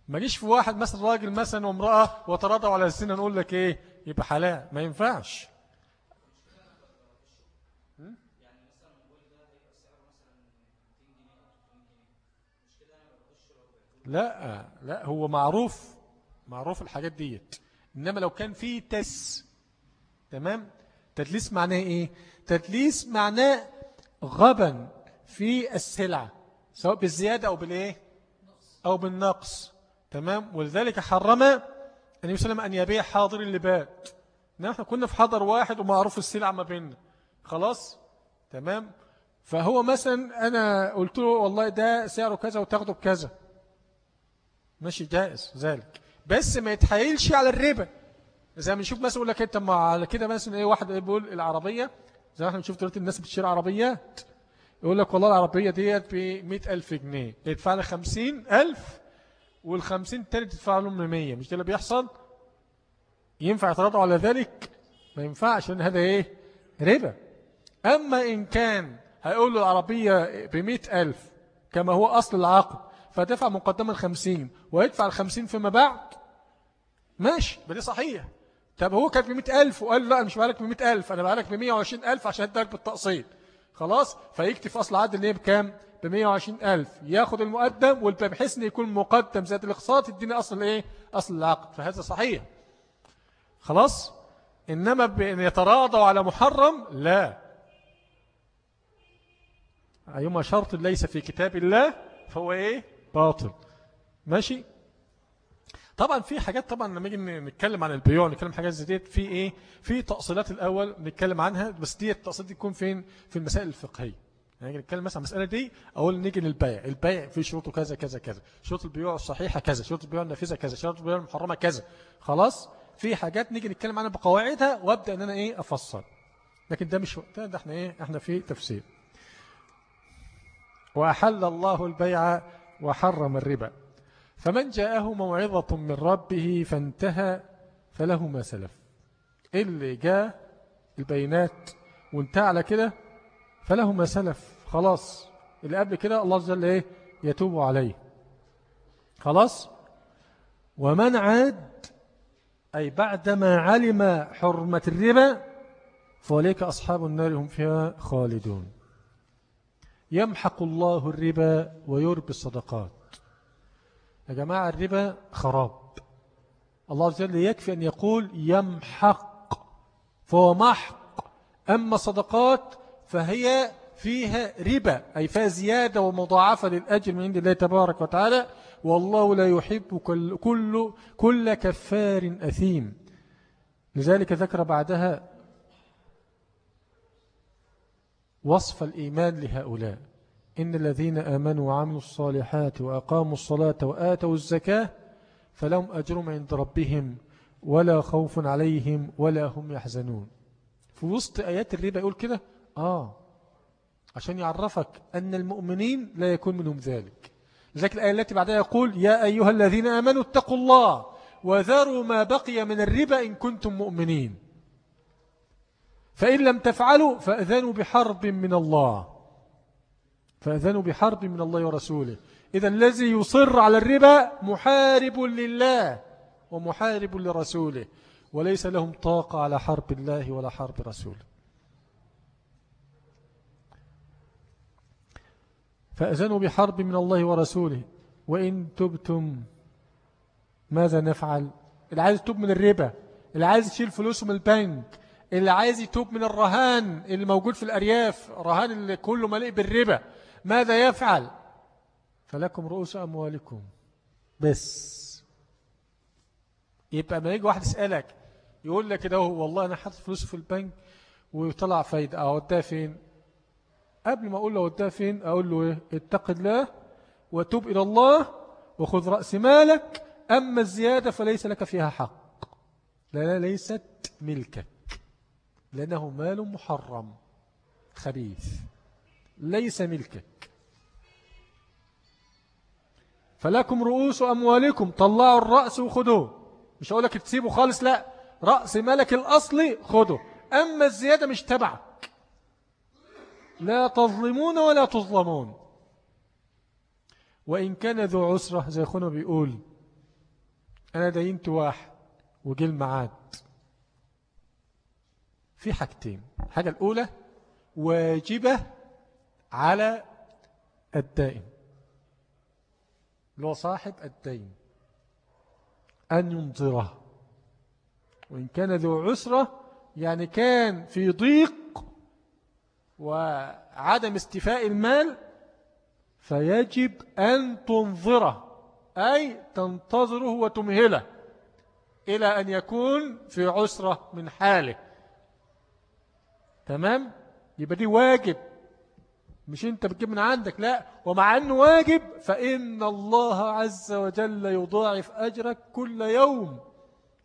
[SPEAKER 1] ما جيش في واحد مثلا راجل مثلا وامرأة وتراضوا على الزنا نقول لك إيه؟ يبقى حلال. ما ينفعش. لا لا هو معروف معروف الحاجات ديت. إنما لو كان في تس تمام؟ تدليس معناه إيه؟ تدليس معناه غبن في السلعة سواء بالزيادة أو بالإيه؟ أو بالنقص تمام؟ ولذلك حرم النبي صلى الله عليه وسلم أن يبيع حاضر اللبات نحن كنا في حضر واحد ومعروف السلعة ما بيننا. خلاص؟ تمام؟ فهو مثلا أنا قلت له والله ده سعره كذا وتاخده بكذا. ماشي جائز ذلك. بس ما يتحايلش على الربا. زي ما نشوف مثلا يقول لك أنت ما على كده مثلا إيه واحد بيقول العربية. زي ما إحنا بنشوف دلوقتي الناس بتشتري عربيات. يقول لك والله العربية ديت ب 100000 جنيه. يدفع لك 50000 وال 50 التاني تدفع لهم 100 مش ده اللي بيحصل؟ ينفع يتراضوا على ذلك؟ ما ينفعش لأن هذا إيه؟ ربا. أما إن كان هيقول له العربية ب 100000 كما هو أصل العقد فدفع مقدما 50 ويدفع ال 50 فيما بعد. ماشي. بدي صحيح. طب هو كان ب 100000 وقال لا مش بعلك ب 100000 أنا بعلك ب 120000 عشان اديك بالتقسيط. خلاص؟ فيكتب أصل عقد اللي بكام؟ ب 120000 ياخد المقدم بحيث ان يكون مقدم زائد الاقساط يديني أصل إيه؟ أصل العقد. فهذا صحيح. خلاص؟ إنما بان يتراضوا على محرم لا. أيما شرط ليس في كتاب الله فهو إيه؟ باطل. ماشي؟ طبعا في حاجات طبعا لما نيجي نتكلم عن البيوع نتكلم حاجات زي ديت في إيه؟ في تأصيلات الأول نتكلم عنها بس دي التأصيلات دي تكون فين؟ في المسائل الفقهية. يعني نتكلم مثلا عن المسألة دي أول نيجي للبيع. البيع في شروطه كذا كذا كذا. شروط البيوع الصحيحة كذا شروط البيوع النافذة كذا شروط البيوع المحرمة كذا. خلاص؟ في حاجات نيجي نتكلم عنها بقواعدها وأبدأ إن أنا إيه؟ افصل لكن ده مش وقتها ده إحنا إيه؟ إحنا في تفسير. وأحل الله البيع وحرم الربا. فمن جاءه موعظة من ربه فانتهى فله ما سلف. اللي جاء البينات وانتهى على كده فله ما سلف. خلاص اللي قبل كده الله وجل إيه؟ يتوب عليه. خلاص؟ ومن عاد أي بعدما علم حرمة الربا فوليك أصحاب النار هم فيها خالدون. يمحق الله الربا ويربي الصدقات. يا جماعة الربا خراب. الله عز وجل يكفي أن يقول يمحق فهو محق. أما صدقات فهي فيها ربا أي فيها زيادة ومضاعفة للأجر من عند الله تبارك وتعالى. والله لا يحب كل, كل, كل كفار أثيم. لذلك ذكر بعدها وصف الإيمان لهؤلاء. إن الذين آمنوا وعملوا الصالحات وأقاموا الصلاة وآتوا الزكاة فلهم أجرهم عند ربهم ولا خوف عليهم ولا هم يحزنون. في وسط آيات الربا يقول كده؟ آه. عشان يعرفك أن المؤمنين لا يكون منهم ذلك. لذلك الآية التي بعدها يقول يا أيها الذين آمنوا اتقوا الله وذروا ما بقي من الربا إن كنتم مؤمنين. فإن لم تفعلوا فأذنوا بحرب من الله. فأذنوا بحرب من الله ورسوله. إذا الذي يصر على الربا محارب لله ومحارب لرسوله. وليس لهم طاقة على حرب الله ولا حرب رسوله. فأذنوا بحرب من الله ورسوله. وإن تبتم ماذا نفعل؟ اللي عايز يتوب من الربا. اللي عايز يشيل فلوسه من البنك. اللي عايز يتوب من الرهان اللي موجود في الأرياف رهان اللي كله مليء بالربا. ماذا يفعل؟ فلكم رؤوس أموالكم. بس. يبقى ما يجي واحد يسألك يقول لك كده والله أنا حاطط فلوس في البنك ويطلع فايدة أوديها فين؟ قبل ما أقول له أوديها فين أقول له إيه؟ اتق الله وتوب إلى الله وخذ رأس مالك أما الزيادة فليس لك فيها حق. لا ليست ملكك. لأنه مال محرم خبيث ليس ملكك. فلكم رؤوس أموالكم طلعوا الرأس وخذوه. مش هقول لك تسيبه خالص لا. رأس ملك الأصلي خذه. أما الزيادة مش تبعك. لا تظلمون ولا تظلمون. وإن كان ذو عسرة زي أخونا بيقول أنا دينت واحد وجي المعاد في حاجتين. الحاجة الأولى واجبة على الدائن. اللي هو صاحب الدين أن ينظره. وإن كان ذو عسرة يعني كان في ضيق وعدم استفاء المال فيجب أن تنظره. أي تنتظره وتمهله إلى أن يكون في عسرة من حاله. تمام؟ يبقى دي واجب. مش انت بتجيب من عندك لا. ومع انه واجب فإن الله عز وجل يضاعف أجرك كل يوم.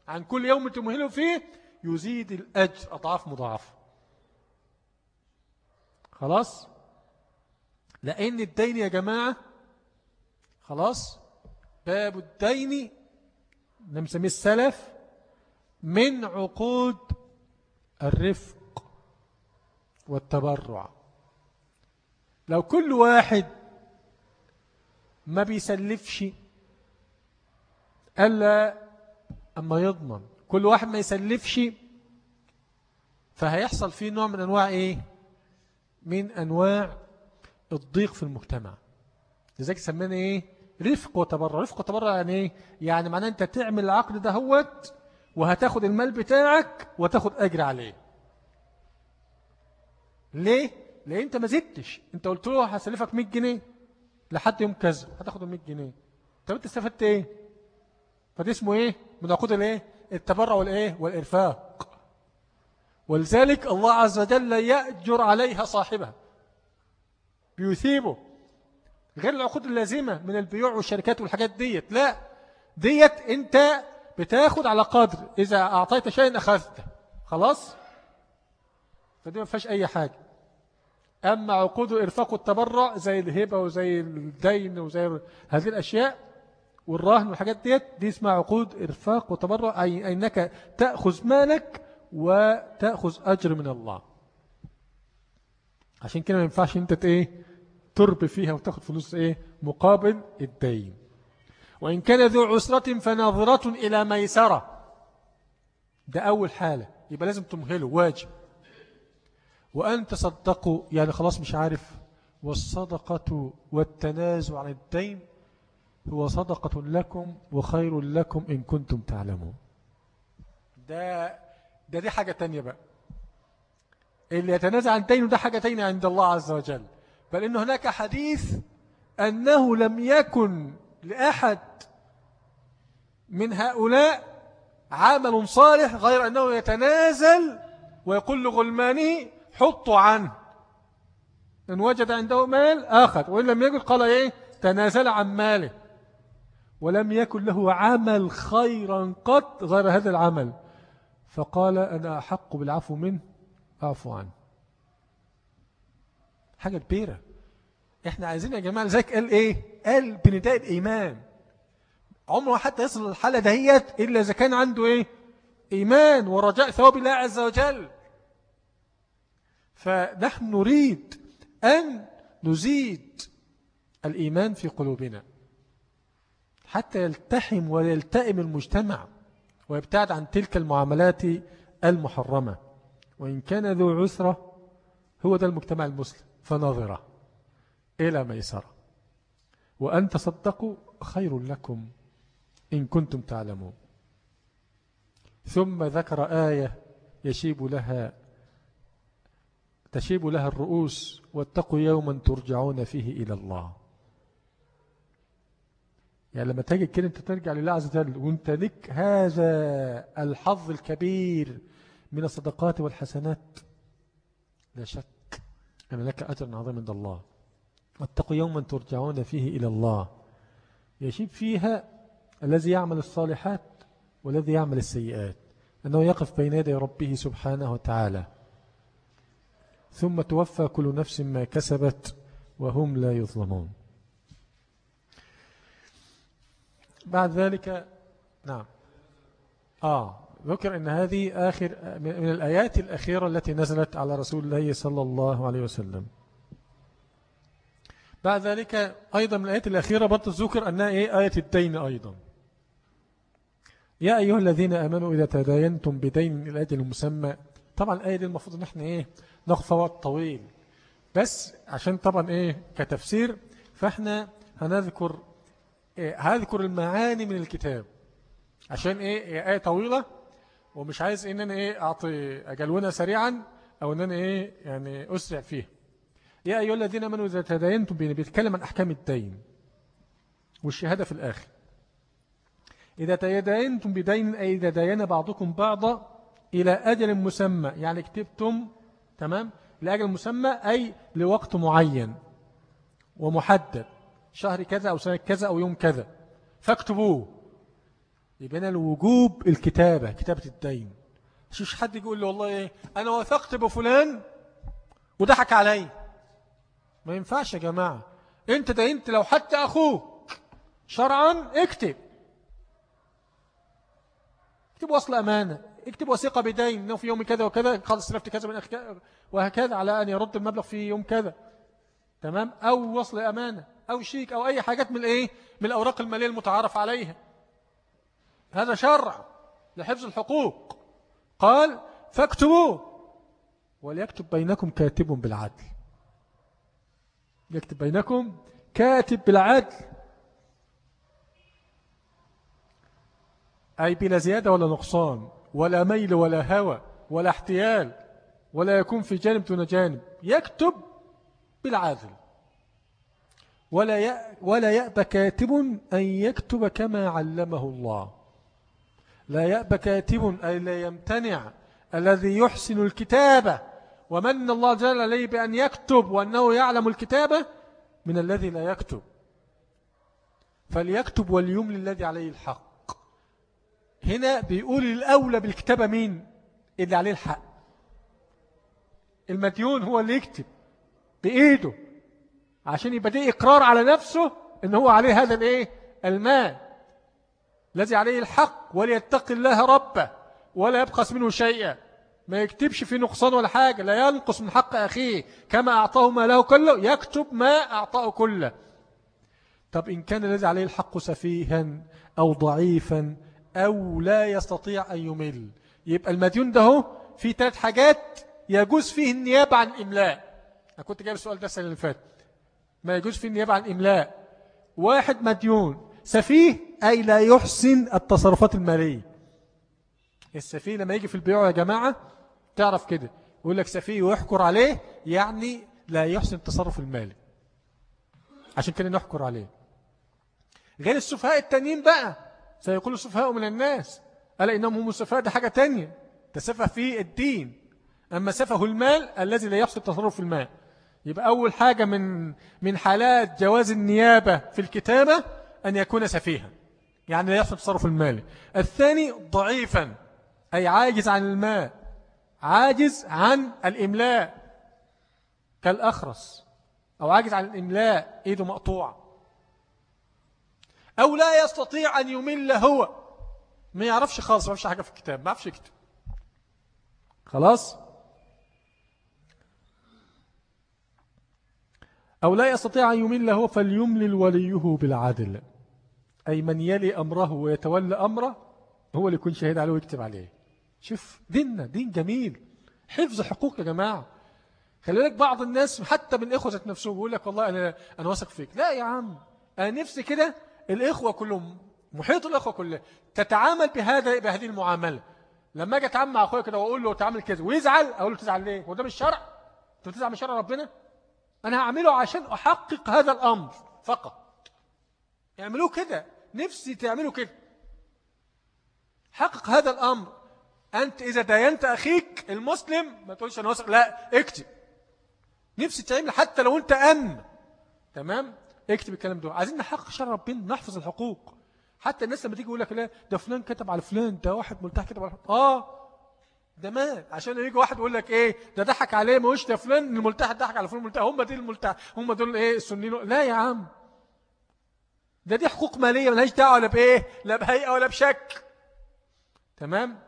[SPEAKER 1] عن كل يوم تمهله فيه يزيد الأجر أضعاف مضاعفة. خلاص؟ لأن الدين يا جماعة خلاص؟ باب الدين نسميه السلف من عقود الرفق. والتبرع. لو كل واحد ما بيسلفش ألا أما يضمن. كل واحد ما يسلفش فهيحصل فيه نوع من أنواع إيه؟ من أنواع الضيق في المجتمع. لذلك سمينا إيه؟ رفق وتبرع. رفق وتبرع يعني إيه؟ يعني معناه أنت تعمل العقد ده هوت وهتاخد المال بتاعك وتاخد أجر عليه. ليه؟ ليه أنت ما زدتش. أنت قلت له هسلفك 100 جنيه. لحد يوم كذا. هتاخد ال 100 جنيه. طب أنت استفدت إيه؟ فده اسمه إيه؟ من عقود الإيه؟ التبرع والإيه؟ والإرفاق. ولذلك الله عز وجل يأجر عليها صاحبها. بيثيبه. غير العقود اللازمة من البيوع والشركات والحاجات ديت. لا. ديت أنت بتاخد على قدر. إذا أعطيت شيئا أخذته. خلاص؟ فدي ما فيهاش أي حاجة. أما عقود الإرفاق والتبرع زي الهبة وزي الدين وزي هذه الأشياء والراهن والحاجات ديت دي اسمها عقود إرفاق وتبرع أي أنك تأخذ مالك وتأخذ أجر من الله. عشان كده ما ينفعش أنت إيه ترب فيها وتاخد فلوس إيه مقابل الدين. وإن كان ذو عسرة فناظرة إلى ميسرة. ده أول حالة. يبقى لازم تمهله واجب. وأن تصدقوا يعني خلاص مش عارف والصدقة والتنازع عن الدين هو صدقة لكم وخير لكم إن كنتم تعلمون. ده ده دي حاجة تانية بقى. اللي يتنازع عن الدين ده حاجة تانية عند الله عز وجل. بل إن هناك حديث أنه لم يكن لأحد من هؤلاء عمل صالح غير أنه يتنازل ويقول لغلمانه حطوا عنه. إن وجد عنده مال آخذ. وإن لم يجد قال إيه؟ تنازل عن ماله. ولم يكن له عمل خيرا قط غير هذا العمل. فقال أنا أحق بالعفو منه. أعفو عنه. حاجة كبيرة. إحنا عايزين يا جماعة لذلك قال إيه؟ قال بنداء الإيمان. عمره حتى يصل للحالة دهيت إلا إذا كان عنده إيه؟ إيمان ورجاء ثواب الله عز وجل. فنحن نريد أن نزيد الإيمان في قلوبنا. حتى يلتحم ويلتئم المجتمع ويبتعد عن تلك المعاملات المحرمة. وإن كان ذو عسرة هو ده المجتمع المسلم فنظرة إلى ميسرة. وأن تصدقوا خير لكم إن كنتم تعلمون. ثم ذكر آية يشيب لها تشيب لها الرؤوس واتقوا يوما ترجعون فيه إلى الله. يعني لما تجد كده أنت ترجع لله عز وجل وأنت لك هذا الحظ الكبير من الصدقات والحسنات. لا شك أن لك أجر عظيم عند الله. واتقوا يوما ترجعون فيه إلى الله. يشيب فيها الذي يعمل الصالحات والذي يعمل السيئات. أنه يقف بين يدي ربه سبحانه وتعالى. ثم توفى كل نفس ما كسبت وهم لا يظلمون. بعد ذلك نعم. آه ذكر أن هذه آخر من الآيات الأخيرة التي نزلت على رسول الله صلى الله عليه وسلم. بعد ذلك أيضا من الآيات الأخيرة برضو ذكر أنها إيه؟ آية الدين أيضا. يا أيها الذين أمنوا إذا تداينتم بدين الأجل المسمى طبعا الآية دي المفروض أن إحنا إيه؟ وقت طويل. بس عشان طبعا إيه كتفسير فإحنا هنذكر إيه هذكر المعاني من الكتاب. عشان إيه, إيه آية طويلة ومش عايز إن أنا إيه أعطي أجلونا سريعا أو أن أنا إيه يعني أسرع فيه يا أيها الذين أمنوا إذا تداينتم بيتكلم عن أحكام الدين والشهادة في الآخر. إذا تداينتم بدين أي إذا داين بعضكم بعضا إلى أجل مسمى يعني كتبتم تمام؟ لأجل مسمى أي لوقت معين ومحدد شهر كذا أو سنة كذا أو يوم كذا. فاكتبوه. يبقى الوجوب الكتابة كتابة الدين. مش حد يقول له والله إيه أنا وثقت بفلان وضحك علي. ما ينفعش يا جماعة. أنت دينت لو حتى أخوك شرعا اكتب. اكتب وصل أمانة. اكتب وثيقة بدين إنه في يوم كذا وكذا خلص سلفت كذا من أخي وهكذا على أن يرد المبلغ في يوم كذا. تمام؟ أو وصل أمانة أو شيك أو أي حاجات من الإيه من الأوراق المالية المتعارف عليها. هذا شرع لحفظ الحقوق. قال فاكتبوه. وليكتب بينكم كاتب بالعدل. يكتب بينكم كاتب بالعدل. أي بلا زيادة ولا نقصان. ولا ميل ولا هوى ولا احتيال ولا يكون في جانب دون جانب. يكتب بالعدل. ولا ولا يأبى كاتب أن يكتب كما علمه الله. لا يأبى كاتب أي لا يمتنع الذي يحسن الكتابة. ومن الله جل عليه بأن يكتب وأنه يعلم الكتابة من الذي لا يكتب. فليكتب وليملي الذي عليه الحق. هنا بيقول الأولى بالكتابة مين؟ اللي عليه الحق. المديون هو اللي يكتب بإيده عشان يبقى دي إقرار على نفسه إن هو عليه هذا الإيه؟ المال الذي عليه الحق وليتقي الله ربه ولا يبخس منه شيئا. ما يكتبش في نقصان ولا حاجة لا ينقص من حق أخيه كما أعطاه ما له كله يكتب ما أعطاه كله. طب إن كان الذي عليه الحق سفيها أو ضعيفا أو لا يستطيع أن يمل. يبقى المديون ده في ثلاث حاجات يجوز فيه النيابة عن إملاء. أنا كنت جايب السؤال ده السنة اللي فاتت. ما يجوز فيه النيابة عن إملاء. واحد مديون. سفيه أي لا يحسن التصرفات المالية. السفيه لما يجي في البيع يا جماعة تعرف كده. يقول لك سفيه ويحكر عليه يعني لا يحسن التصرف المالي. عشان كده نحكر عليه. غير السفهاء التانيين بقى. سيقول السفهاء من الناس. ألا إنهم هم السفهاء ده حاجة تانية. تسفه في الدين. أما سفه المال الذي لا يحسن التصرف في المال. يبقى أول حاجة من من حالات جواز النيابة في الكتابة أن يكون سفيها. يعني لا يحسن التصرف المالي. الثاني ضعيفا أي عاجز عن المال. عاجز عن الإملاء كالأخرس. أو عاجز عن الإملاء إيده مقطوعة. أو لا يستطيع أن يمل هو. ما يعرفش خالص ما يعرفش حاجة في الكتاب ما يعرفش يكتب. خلاص؟ أو لا يستطيع أن يمل هو فليملل وليه بالعدل. أي من يلي أمره ويتولى أمره هو اللي يكون شهيد عليه ويكتب عليه. شوف ديننا دين جميل. حفظ حقوق يا جماعة. خلي بالك بعض الناس حتى من إخوة نفسهم بيقول لك والله أنا, أنا واثق فيك. لا يا عم أنا نفسي كده الإخوة كلهم محيط الإخوة كلها تتعامل بهذا بهذه المعاملة. لما أجي أتعامل مع أخويا كده وأقول له تعامل كذا ويزعل أقول له تزعل ليه؟ هو ده مش شرع؟ أنت بتزعل من شرع ربنا؟ أنا هعمله عشان أحقق هذا الأمر فقط. يعملوه كده. نفسي تعملوا كده. حقق هذا الأمر. أنت إذا داينت أخيك المسلم ما تقولش أنا وثق لا اكتب. نفسي تعمل حتى لو أنت أمن. تمام؟ اكتب الكلام ده. عايزين نحقق شرع ربنا نحفظ الحقوق. حتى الناس لما تيجي يقول لك لا ده فلان كتب على فلان ده واحد ملتحي كتب على فلان. آه ده مال. عشان يجي واحد يقول لك إيه ده ضحك عليه مش ده فلان الملتحي ضحك على فلان الملتحي هم دي الملتحي هم دول إيه السنين لا يا عم. ده دي حقوق مالية ملهاش دعوة لا بإيه لا بهيئة ولا بشك تمام؟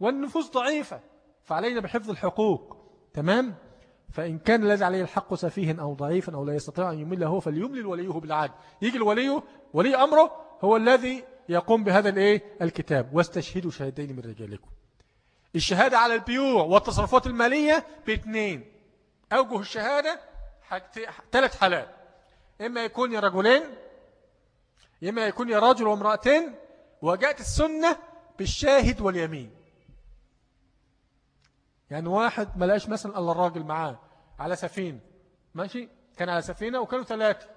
[SPEAKER 1] والنفوس ضعيفة فعلينا بحفظ الحقوق. تمام؟ فإن كان الذي عليه الحق سفيها أو ضعيفا أو لا يستطيع أن يمل هو فليملل وليه بالعدل. يجي الولي ولي أمره هو الذي يقوم بهذا الإيه؟ الكتاب. واستشهدوا شهدين من رجالكم. الشهادة على البيوع والتصرفات المالية باثنين أوجه الشهادة ثلاث حالات. إما يكون يا رجلين إما يكون يا رجل وامرأتين وجاءت السنة بالشاهد واليمين. يعني واحد ما لقاش مثلا الله الراجل معاه على سفينة ماشي؟ كان على سفينة وكانوا ثلاثة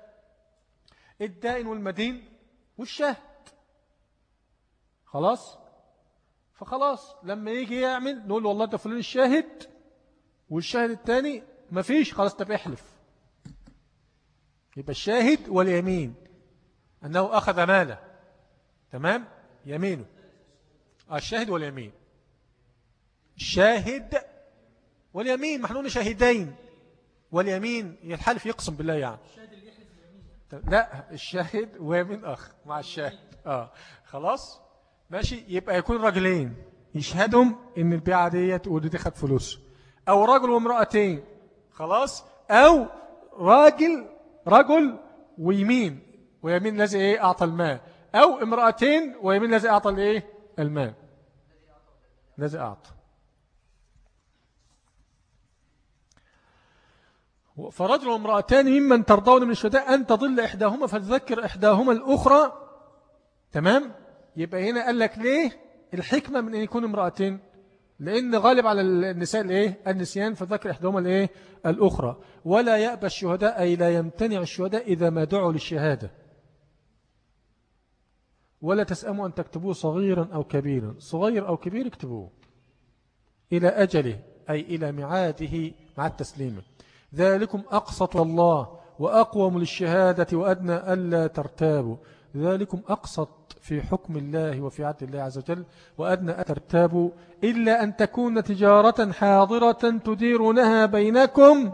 [SPEAKER 1] الدائن والمدين والشاهد. خلاص؟ فخلاص لما يجي يعمل نقول والله ده فلان الشاهد والشاهد الثاني ما فيش خلاص ده بيحلف يبقى الشاهد واليمين أنه أخذ ماله. تمام؟ يمينه. الشاهد واليمين. الشاهد واليمين ما إحنا شاهدين واليمين الحلف يقسم بالله يعني. لا الشاهد ويمين أخ مع الشاهد. آه خلاص؟ ماشي يبقى يكون رجلين. يشهدهم إن البيعة ديت ودي دي خد فلوس. أو رجل وامرأتين. خلاص؟ أو راجل رجل ويمين. ويمين الذي إيه؟ أعطى المال. أو امرأتين ويمين الذي أعطى الإيه؟ المال. الذي أعطى. فرجل وامرأتان ممن ترضون من الشهداء أن تضل إحداهما فتذكر إحداهما الأخرى. تمام؟ يبقى هنا قال لك ليه الحكمة من أن يكون امرأتين؟ لأن غالب على النساء الإيه؟ النسيان فذكر إحداهما الإيه؟ الأخرى. ولا يأبى الشهداء أي لا يمتنع الشهداء إذا ما دعوا للشهادة. ولا تسأموا أن تكتبوه صغيرا أو كبيرا. صغير أو كبير اكتبوه. إلى أجله أي إلى معاده مع التسليم. ذلكم أقسط الله وأقوم للشهادة وأدنى ألا ترتابوا. ذلكم أقسط في حكم الله وفي عدل الله عز وجل وأدنى ترتابوا. إلا أن تكون تجارة حاضرة تديرونها بينكم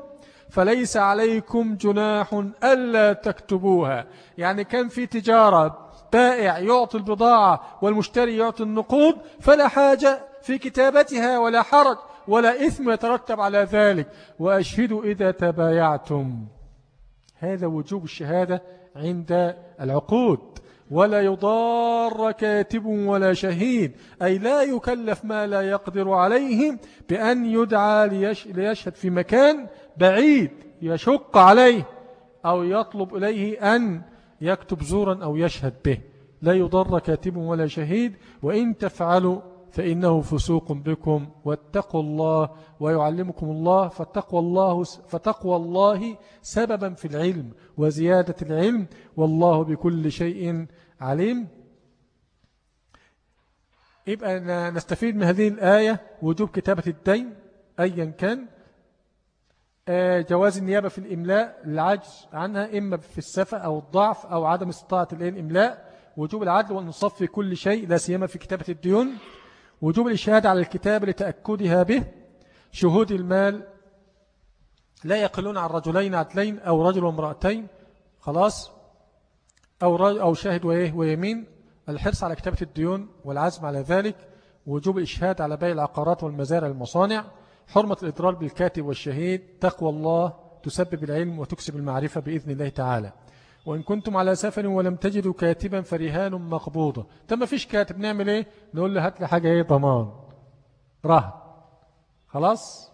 [SPEAKER 1] فليس عليكم جناح ألا تكتبوها. يعني كان في تجارة بائع يعطي البضاعة والمشتري يعطي النقود فلا حاجة في كتابتها ولا حرج. ولا إثم يترتب على ذلك. وأشهدوا إذا تبايعتم. هذا وجوب الشهادة عند العقود. ولا يضار كاتب ولا شهيد. أي لا يكلف ما لا يقدر عليه بأن يدعى ليشهد في مكان بعيد يشق عليه أو يطلب إليه أن يكتب زورا أو يشهد به. لا يضر كاتب ولا شهيد. وإن تفعلوا فإنه فسوق بكم واتقوا الله ويعلمكم الله فتقوى الله, فتقوى الله سببا في العلم وزيادة العلم والله بكل شيء عليم. يبقى نستفيد من هذه الآية وجوب كتابة الدين أيا كان. آه، جواز النيابة في الإملاء العجز عنها إما في السفة أو الضعف أو عدم استطاعة الإملاء. وجوب العدل والنصف في كل شيء لا سيما في كتابة الديون. وجوب الإشهاد على الكتاب لتأكدها به شهود المال لا يقلون عن رجلين عدلين أو رجل وامرأتين خلاص؟ أو, أو شاهد ويمين الحرص على كتابة الديون والعزم على ذلك وجوب الإشهاد على بيع العقارات والمزارع المصانع حرمة الإضرار بالكاتب والشهيد تقوى الله تسبب العلم وتكسب المعرفة بإذن الله تعالى. وإن كنتم على سفر ولم تجدوا كاتبا فرهان مقبوضة طب ما فيش كاتب نعمل إيه؟ نقول له هات لي حاجة إيه؟ ضمان. رهن. خلاص؟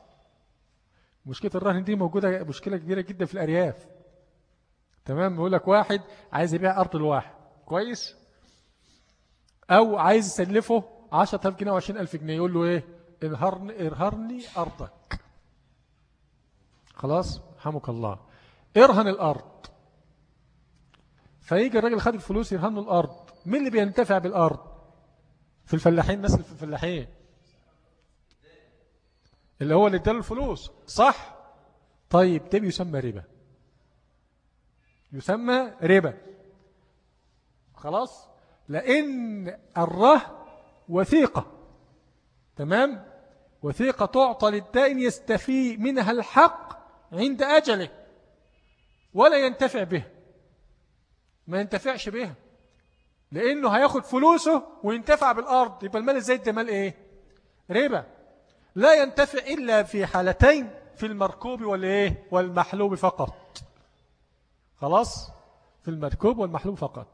[SPEAKER 1] مشكلة الرهن دي موجودة مشكلة كبيرة جدا في الأرياف. تمام؟ يقول لك واحد عايز يبيع أرض الواحد كويس؟ أو عايز يسلفه 10000 جنيه و 20000 جنيه. يقول له إيه؟ ارهرني, ارهرني أرضك. خلاص؟ حمك الله. ارهن الأرض. فيجي الراجل خد الفلوس يرهنوا الأرض. مين اللي بينتفع بالأرض؟ في الفلاحين اللي في الفلاحين. اللي هو اللي اداله الفلوس. صح؟ طيب ده بيسمى ربا. يسمى ربا. خلاص؟ لأن الره وثيقة. تمام؟ وثيقة تعطى للدائن يستفي منها الحق عند أجله ولا ينتفع به. ما ينتفعش بها لأنه هياخد فلوسه وينتفع بالأرض. يبقى المال الزيت ده مال إيه؟ ربا. لا ينتفع إلا في حالتين في المركوب والإيه؟ والمحلوب فقط. خلاص؟ في المركوب والمحلوب فقط.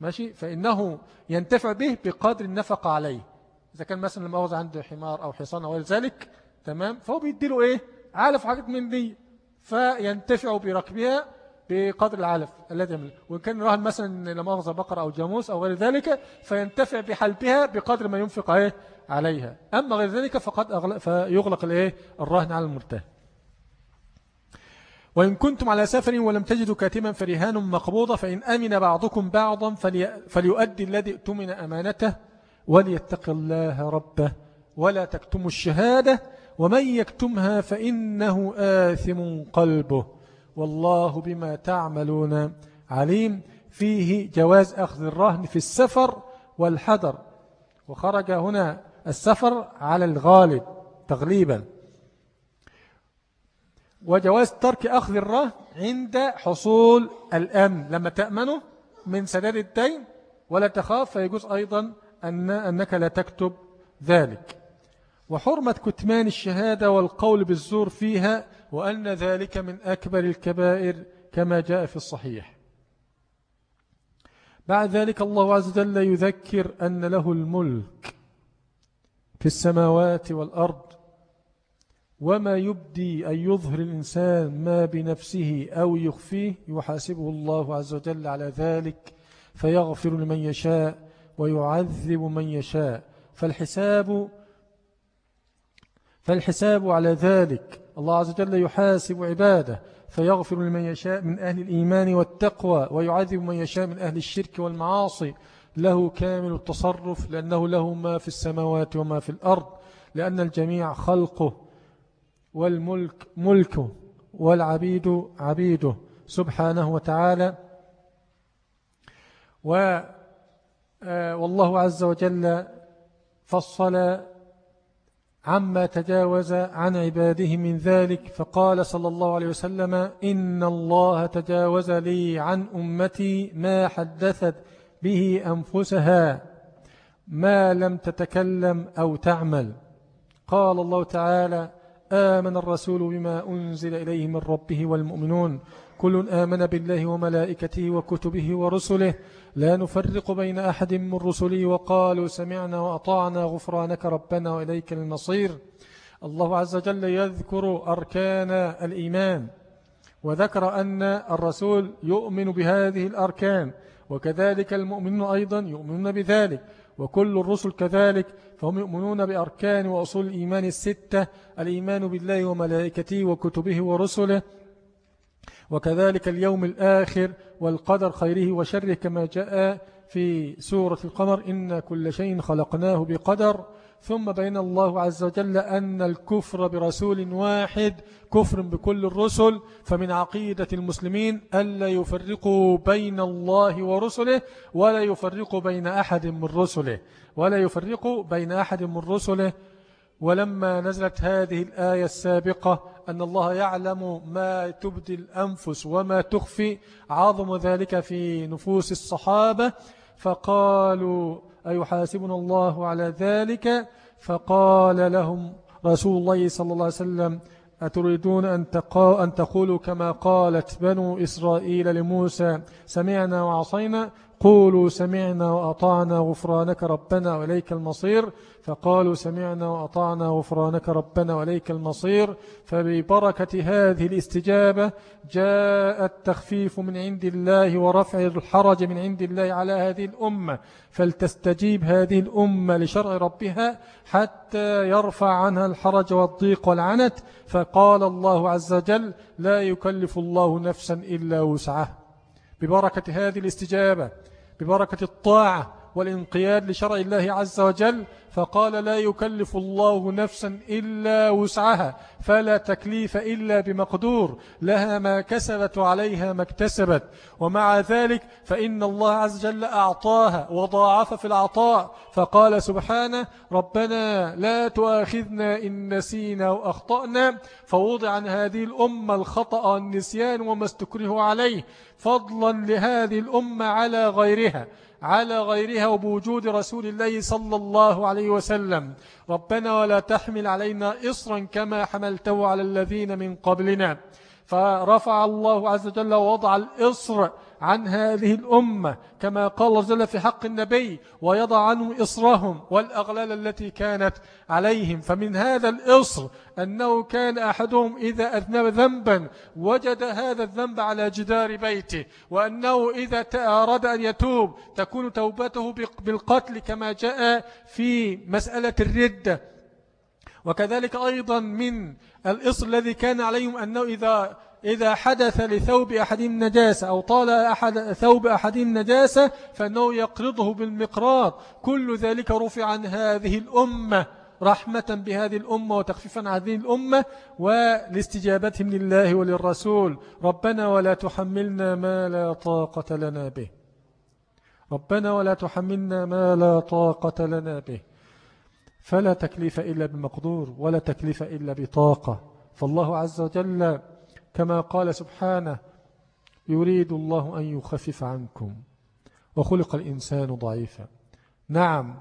[SPEAKER 1] ماشي؟ فإنه ينتفع به بقدر النفقة عليه. إذا كان مثلا لما أوضع عنده حمار أو حصان أو ذلك تمام؟ فهو بيديله إيه؟ عالف حاجات من دي. فينتفع بركبها بقدر العلف الذي يملك وإن كان رهن مثلا لما أخذ بقرة أو جاموس أو غير ذلك فينتفع بحلبها بقدر ما ينفق إيه؟ عليها. أما غير ذلك فقد أغلق فيغلق الإيه؟ الرهن على المرتهن. وإن كنتم على سفر ولم تجدوا كاتما فرهان مقبوضة فإن أمن بعضكم بعضا فلي فليؤدي الذي اؤتمن أمانته وليتق الله ربه ولا تكتموا الشهادة ومن يكتمها فإنه آثم قلبه. والله بما تعملون عليم. فيه جواز أخذ الرهن في السفر والحذر. وخرج هنا السفر على الغالب تغليبا وجواز ترك أخذ الرهن عند حصول الأمن. لما تأمنه من سداد الدين ولا تخاف فيجوز أيضا أن أنك لا تكتب ذلك. وحرمة كتمان الشهادة والقول بالزور فيها وأن ذلك من أكبر الكبائر كما جاء في الصحيح. بعد ذلك الله عز وجل يذكر أن له الملك في السماوات والأرض وما يبدي أن يظهر الإنسان ما بنفسه أو يخفيه يحاسبه الله عز وجل على ذلك فيغفر لمن يشاء ويعذب من يشاء. فالحساب فالحساب على ذلك الله عز وجل يحاسب عباده فيغفر لمن يشاء من أهل الإيمان والتقوى ويعذب من يشاء من أهل الشرك والمعاصي. له كامل التصرف لأنه له ما في السماوات وما في الأرض لأن الجميع خلقه والملك ملكه والعبيد عبيده سبحانه وتعالى. و آه، والله عز وجل فصل عما تجاوز عن عباده من ذلك فقال صلى الله عليه وسلم إن الله تجاوز لي عن أمتي ما حدثت به أنفسها ما لم تتكلم أو تعمل. قال الله تعالى آمن الرسول بما أنزل إليه من ربه والمؤمنون كل آمن بالله وملائكته وكتبه ورسله لا نفرق بين أحد من رسله وقالوا سمعنا وأطعنا غفرانك ربنا وإليك المصير. الله عز وجل يذكر أركان الإيمان وذكر أن الرسول يؤمن بهذه الأركان وكذلك المؤمنون أيضا يؤمنون بذلك وكل الرسل كذلك فهم يؤمنون بأركان وأصول الإيمان الستة الإيمان بالله وملائكته وكتبه ورسله وكذلك اليوم الآخر والقدر خيره وشره كما جاء في سورة القمر إن كل شيء خلقناه بقدر. ثم بين الله عز وجل أن الكفر برسول واحد كفر بكل الرسل. فمن عقيدة المسلمين ألا يفرقوا بين الله ورسله ولا يفرقوا بين أحد من رسله ولا يفرقوا بين أحد من رسله. ولما نزلت هذه الآية السابقة أن الله يعلم ما تبدي الأنفس وما تخفي عظم ذلك في نفوس الصحابة فقالوا أيحاسبنا الله على ذلك؟ فقال لهم رسول الله صلى الله عليه وسلم أتريدون أن, أن تقولوا كما قالت بنو إسرائيل لموسى سمعنا وعصينا؟ قولوا سمعنا وأطعنا غفرانك ربنا وإليك المصير. فقالوا سمعنا وأطعنا غفرانك ربنا وإليك المصير. فببركة هذه الاستجابة جاء التخفيف من عند الله ورفع الحرج من عند الله على هذه الأمة. فلتستجيب هذه الأمة لشرع ربها حتى يرفع عنها الحرج والضيق والعنت. فقال الله عز وجل لا يكلف الله نفسا إلا وسعه ببركة هذه الاستجابة ببركة الطاعة والانقياد لشرع الله عز وجل فقال لا يكلف الله نفسا إلا وسعها فلا تكليف إلا بمقدور لها ما كسبت وعليها ما اكتسبت. ومع ذلك فإن الله عز وجل أعطاها وضاعف في العطاء فقال سبحانه ربنا لا تؤاخذنا إن نسينا وأخطأنا فوضع عن هذه الأمة الخطأ والنسيان وما استكره عليه فضلا لهذه الأمة على غيرها. على غيرها وبوجود رسول الله صلى الله عليه وسلم. ربنا ولا تحمل علينا إصرا كما حملته على الذين من قبلنا. فرفع الله عز وجل ووضع الإصر عن هذه الأمة كما قال الله جل في حق النبي ويضع عنهم إصرهم والأغلال التي كانت عليهم فمن هذا الإصر أنه كان أحدهم إذا أذنب ذنبا وجد هذا الذنب على جدار بيته وأنه إذا أراد أن يتوب تكون توبته بالقتل كما جاء في مسألة الردة. وكذلك أيضا من الإصر الذي كان عليهم أنه إذا إذا حدث لثوب أحدهم نجاسة أو طال أحد ثوب أحدهم نجاسة فأنه يقرضه بالمقراض. كل ذلك رفع عن هذه الأمة رحمة بهذه الأمة وتخفيفا عن هذه الأمة ولاستجابتهم لله وللرسول. ربنا ولا تحملنا ما لا طاقة لنا به. ربنا ولا تحملنا ما لا طاقة لنا به. فلا تكليف إلا بمقدور ولا تكليف إلا بطاقة. فالله عز وجل كما قال سبحانه يريد الله أن يخفف عنكم وخلق الإنسان ضعيفا. نعم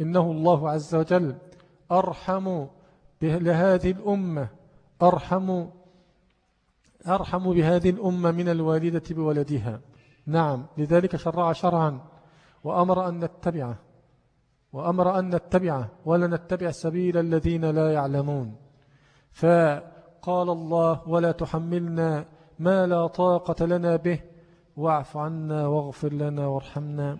[SPEAKER 1] إنه الله عز وجل أرحم لهذه الأمة أرحم أرحم بهذه الأمة من الوالدة بولدها. نعم لذلك شرع شرعا وأمر أن نتبعه وأمر أن نتبعه ولا نتبع سبيل الذين لا يعلمون. فقال الله ولا تحملنا ما لا طاقة لنا به واعف عنا واغفر لنا وارحمنا.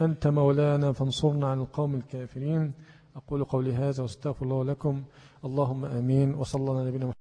[SPEAKER 1] أنت مولانا فانصرنا عن القوم الكافرين. أقول قولي هذا واستغفر الله لكم. اللهم أمين. وصلى الله على نبينا